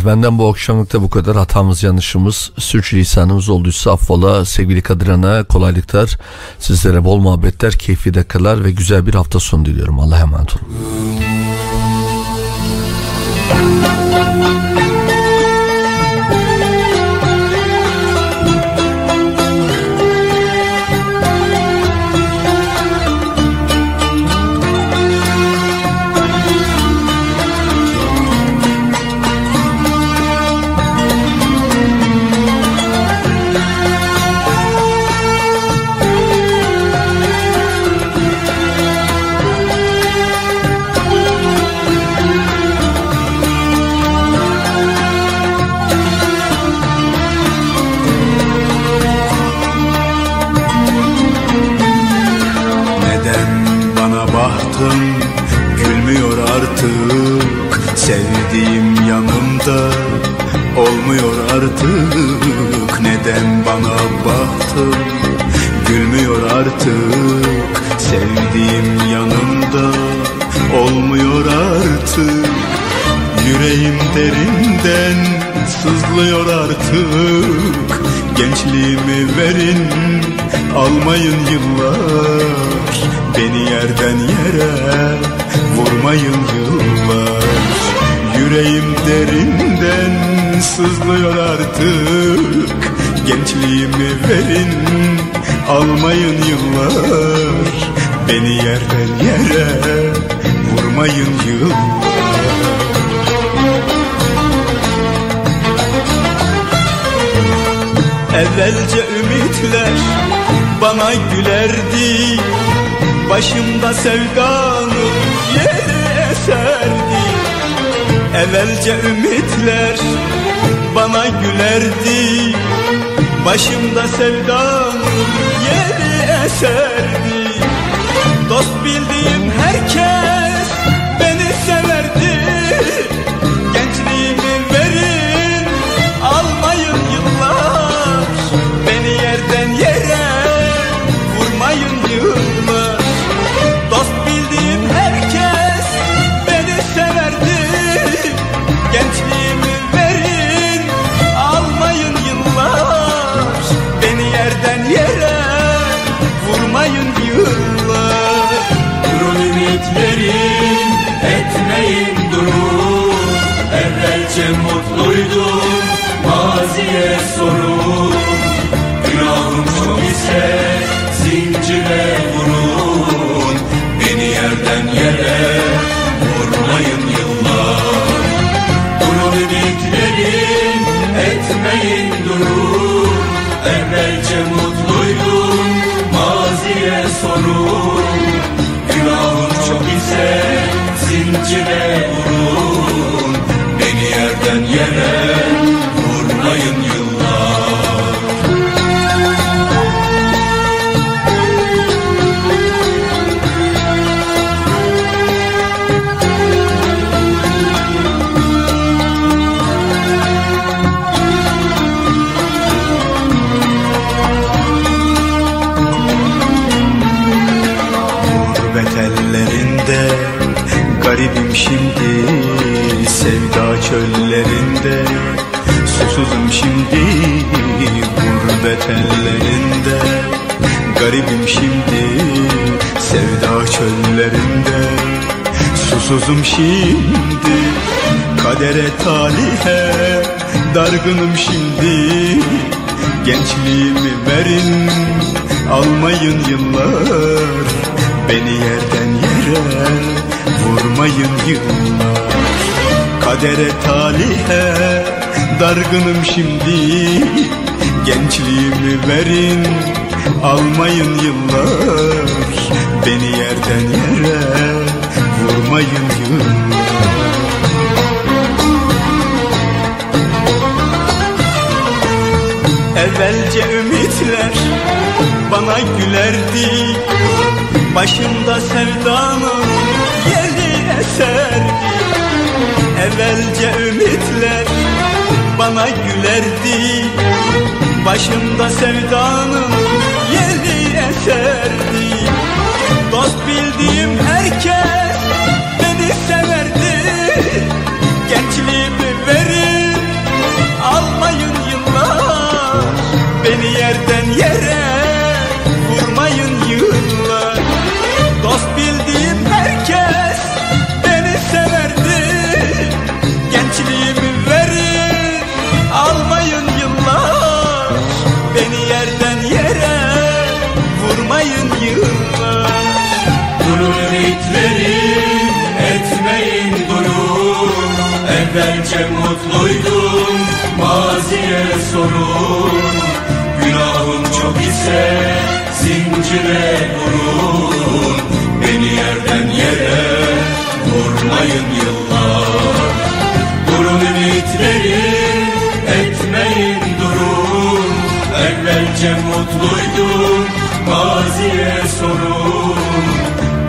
[SPEAKER 3] Evet benden bu akşamlıkta bu kadar. Hatamız yanlışımız sürçülisanımız olduysa affola. Sevgili Kadirhan'a kolaylıklar. Sizlere bol muhabbetler keyifli dakikalar ve güzel bir hafta sonu diliyorum. Allah'a emanet olun. kadere talihe Dargınım şimdi. Gençliğimi verin Almayın yıllar. Beni yerden yere Vurmayın yıllar. Kadere talihe Dargınım şimdi. Gençliğimi verin Almayın yıllar. Beni yerden yere Vurmayın yıllar. evvelce ümitler bana gülerdi. Başımda sevdanın yeri eserdi. Evvelce ümitler bana gülerdi. Başımda sevdanın yeri eserdi. Dost bildiğim
[SPEAKER 17] ise zincire vurun Beni yerden yere vurmayın yıllar. Durun ümitlerim etmeyin durun. Evvelce mutluydum maziye sorun.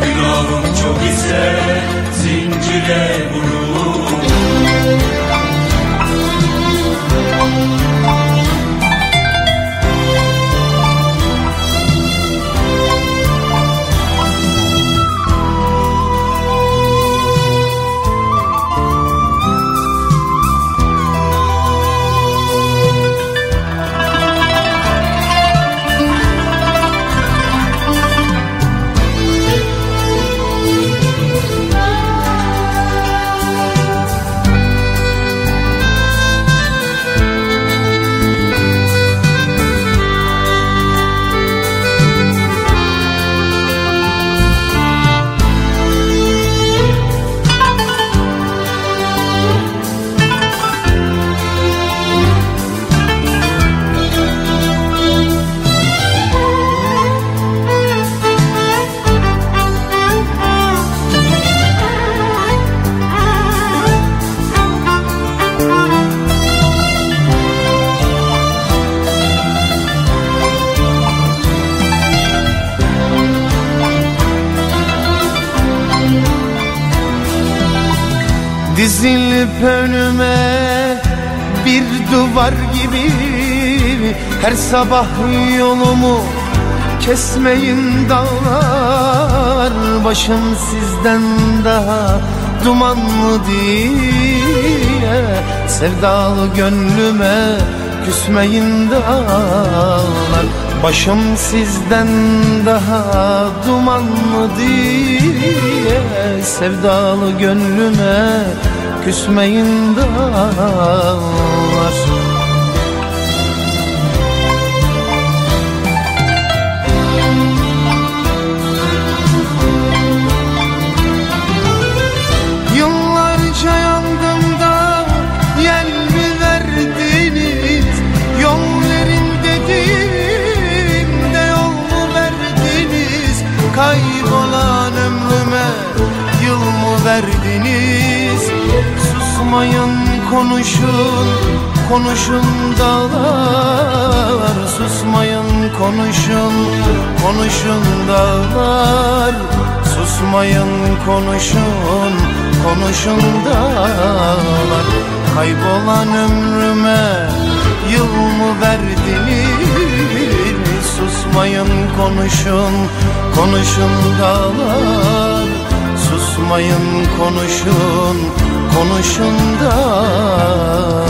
[SPEAKER 17] Günahım çok ise zincire vurun.
[SPEAKER 6] Dizilip önüme bir duvar gibi Her sabah yolumu kesmeyin dağlar. Başım sizden daha dumanlı diye Sevdalı gönlüme küsmeyin dağlar. Başım sizden daha dumanlı diye Sevdalı gönlüme küsmeyin dağlar Susmayın konuşun konuşun dağlar. Susmayın konuşun konuşun dağlar. Susmayın konuşun konuşun dağlar. Kaybolan ömrüme yıl mı verdiniz. Susmayın konuşun konuşun dağlar. Susmayın konuşun konuşun dağlar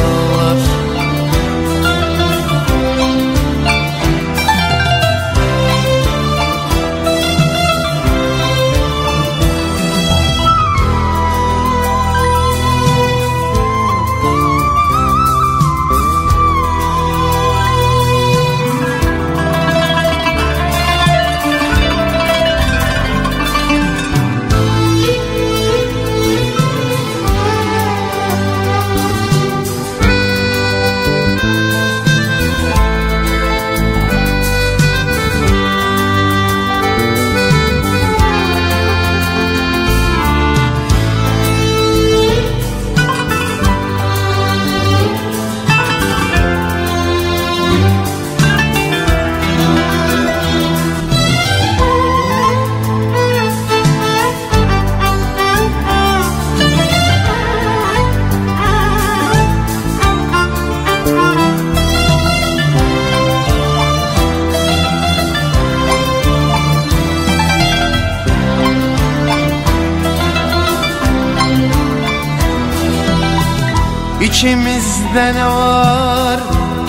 [SPEAKER 6] İçimizde ne var?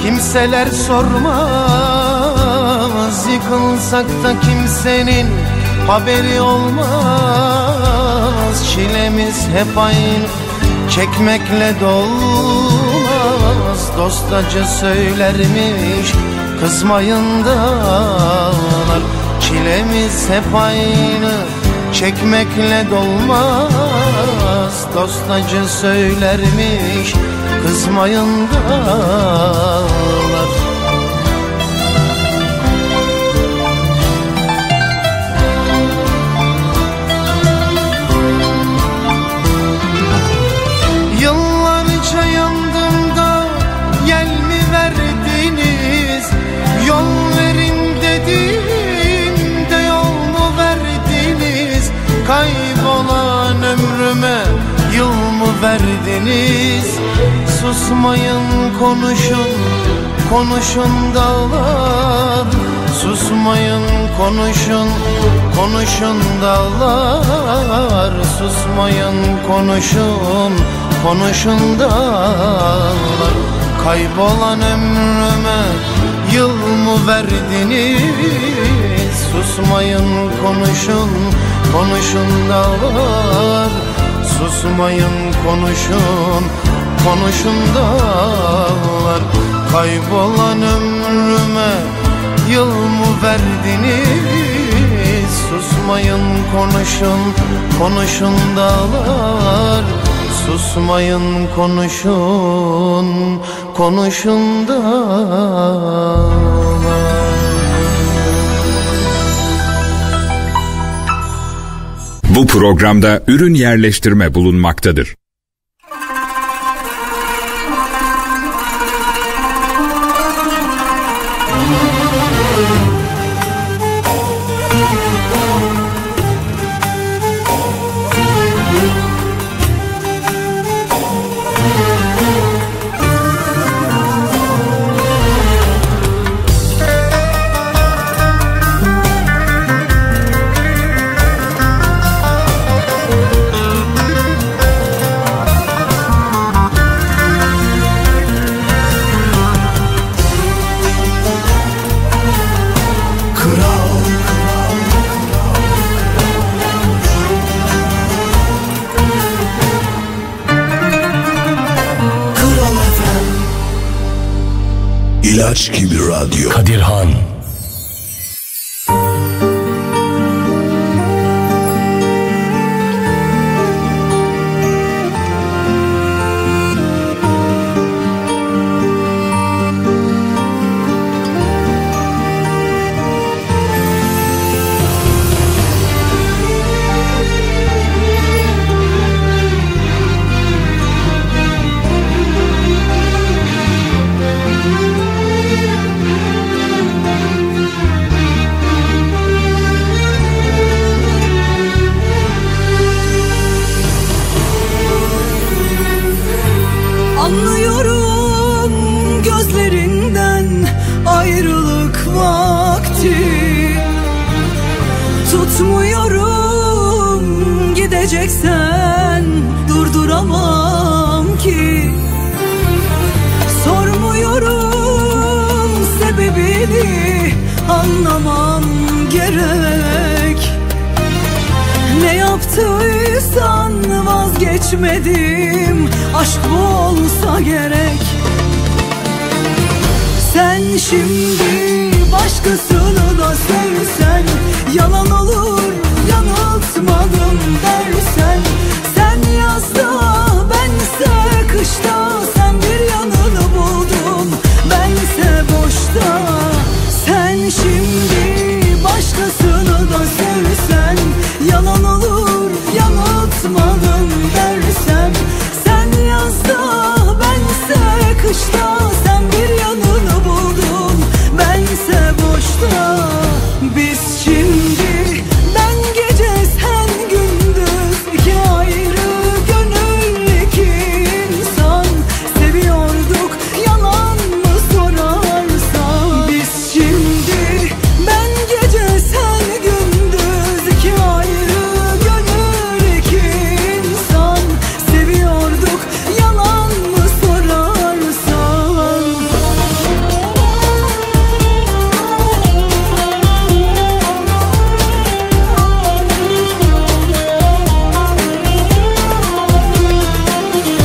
[SPEAKER 6] Kimseler sormaz. Yıkılsak da kimsenin haberi olmaz. Çilemiz hep aynı çekmekle dolmaz. Dost acı söylermiş kızmayın dağlar Çilemiz hep aynı çekmekle dolmaz. Dost acı söylermiş kızmayın dağlar Susmayın konuşun konuşun dağlar. Susmayın konuşun konuşun dağlar. Susmayın konuşun konuşun dağlar. Kaybolan ömrüme yıl mı verdiniz? Susmayın konuşun konuşun dağlar. Susmayın konuşun konuşun dağlar Kaybolan ömrüme yıl mı verdiniz? Susmayın konuşun konuşun dağlar. Susmayın konuşun konuşun dağlar.
[SPEAKER 18] Bu programda ürün yerleştirme bulunmaktadır.